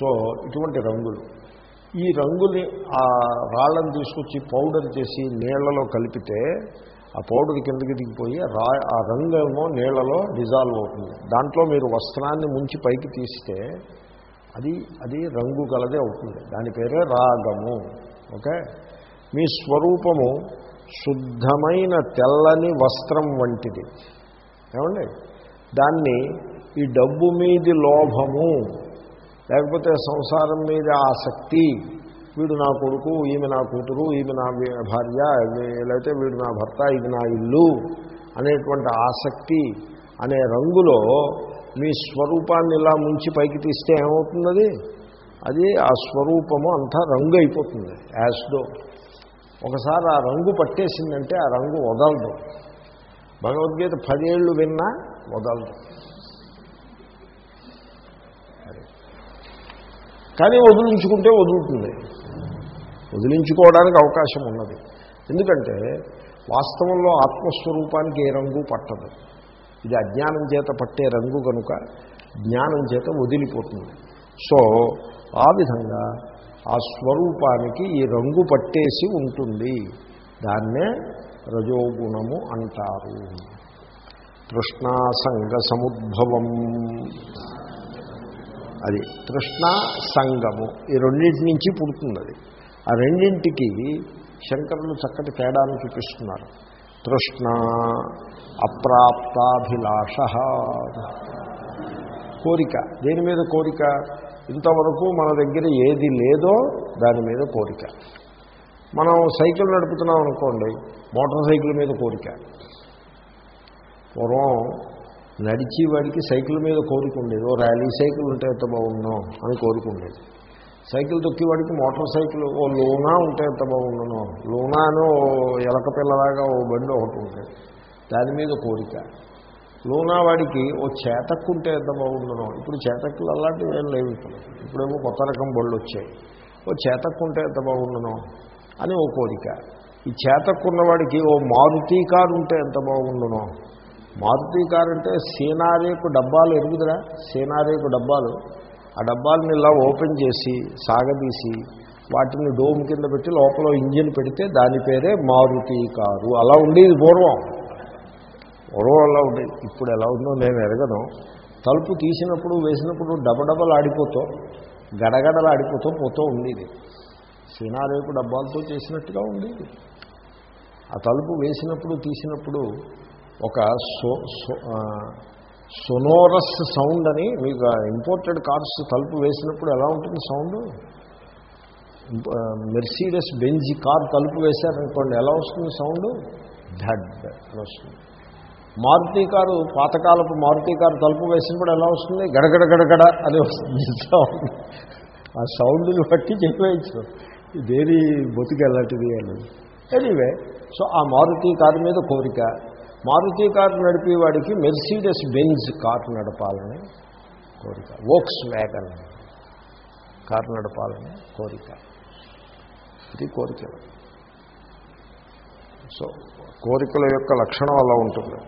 సో ఇటువంటి రంగులు. ఈ రంగుని ఆ రాళ్ళని తీసుకొచ్చి పౌడర్ చేసి నీళ్ళలో కలిపితే ఆ పౌడర్ కిందకి దిగిపోయి రా ఆ రంగు ఏమో నీళ్ళలో డిజాల్వ్ అవుతుంది. దాంట్లో మీరు వస్త్రాన్ని ముంచి పైకి తీస్తే అది అది రంగు గలదే అవుతుంది. దాని పేరే రాగము. ఓకే? మీ స్వరూపము శుద్ధమైన తెల్లని వస్త్రం వంటిది. ఏమండి? దాన్ని ఈ డబ్బు మీది లోభము లేకపోతే సంసారం మీద ఆసక్తి వీడు నా కొడుకు ఈమె నా కూతురు ఈమె నా భార్య లేకపోతే వీడు నా భర్త ఇది నా ఇల్లు అనేటువంటి ఆసక్తి అనే రంగులో మీ స్వరూపాన్ని ఇలా ముంచి పైకి తీస్తే ఏమవుతున్నది? అది ఆ స్వరూపము అంతా రంగు అయిపోతుంది యాస్డో ఒకసారి ఆ రంగు పట్టేసిందంటే ఆ రంగు వదలదు. భగవద్గీత పదేళ్ళు విన్నా వదలదు. కానీ వదిలించుకుంటే వదులుతుంది. వదిలించుకోవడానికి అవకాశం ఉన్నది. ఎందుకంటే వాస్తవంలో ఆత్మస్వరూపానికి ఏ రంగు పట్టదు. ఇది అజ్ఞానం చేత పట్టే రంగు కనుక జ్ఞానం చేత వదిలిపోతుంది. సో ఆ విధంగా ఆ స్వరూపానికి ఈ రంగు పట్టేసి ఉంటుంది. దాన్నే రజోగుణము అంటారు. తృష్ణాసంగ సముద్భవం అది తృష్ణ సంగము ఈ రెండింటి నుంచి పుడుతుంది అది. ఆ రెండింటికి శంకరులు చక్కటి తేడాను చూపిస్తున్నారు. తృష్ణ అప్రాప్తాభిలాష. కోరిక. దేని మీద కోరిక? ఇంతవరకు మన దగ్గర ఏది లేదో దాని మీద కోరిక. మనం సైకిల్ నడుపుతున్నాం అనుకోండి మోటార్ సైకిల్ మీద కోరిక. పూర్వం నడిచి వాడికి సైకిల్ మీద కోరిక ఉండేది. ఓ ర్యాలీ సైకిల్ ఉంటే ఎంత బాగుందో అని కోరిక ఉండేది. సైకిల్ తొక్కేవాడికి మోటార్ సైకిల్ ఓ లోనా ఉంటే ఎంత బాగుండనో. లోనా అని ఓ ఎలక పిల్లలాగా ఓ బండి ఒకటి ఉంటుంది దాని మీద కోరిక. లోనా వాడికి ఓ చేతక్కు ఉంటే ఎంత బాగుండనో. ఇప్పుడు చేతక్కులు అలాంటివి ఏం లేవు ఇప్పుడు. ఇప్పుడేమో కొత్త రకం బళ్ళు వచ్చాయి. ఓ చేతక్కు ఉంటే ఎంత బాగుండనో అని ఓ కోరిక. ఈ చేతక్కున్నవాడికి ఓ మారుతీ కారు ఉంటే ఎంత బాగుండునో. మారుతీ కారు అంటే సీనారేపు డబ్బాలు ఎరుగుదరా సీనారేకు డబ్బాలు. ఆ డబ్బాలను ఇలా ఓపెన్ చేసి సాగదీసి వాటిని డోమ్ కింద పెట్టి లోపల ఇంజిన్ పెడితే దాని పేరే మారుతి కారు. అలా ఉండేది పూర్వం. పూర్వం అలా ఉండేది. ఇప్పుడు ఎలా ఉందో నేను ఎరగను. తలుపు తీసినప్పుడు వేసినప్పుడు డబడబలు ఆడిపోతూ గడగడలు ఆడిపోతూ పోతూ ఉండేది. సినారేపు డబ్బాలతో చేసినట్టుగా ఉండేది. ఆ తలుపు వేసినప్పుడు తీసినప్పుడు ఒక సో సో- సొనోరస్ సౌండ్ అని మీకు ఇంపోర్టెడ్ కార్స్ తలుపు వేసినప్పుడు ఎలా ఉంటుంది సౌండ్? మెర్సీడస్ బెంజి కార్ తలుపు వేశారనుకోండి ఎలా వస్తుంది సౌండ్? ధడ్ అని వస్తుంది. మారుతి కారు పాతకాలపు మారుతి కారు తలుపు వేసినప్పుడు ఎలా వస్తుంది? గడగడ గడగడ అని వస్తుంది సౌండ్. ఆ సౌండ్ని బట్టి చెప్పేయచ్చు. ఇదేది బతికి అని. ఎనీవే సో ఆ మారుతి కారు మీద కోరిక మారుతి కారు నడిపేవాడికి మెర్సీడస్ బెంజ్ కారు నడపాలని కోరిక. వోక్స్ వ్యాగన్ కారు నడపాలని కోరిక. ఇది కోరికలు సో కోరికల యొక్క లక్షణం అలా ఉంటుంది.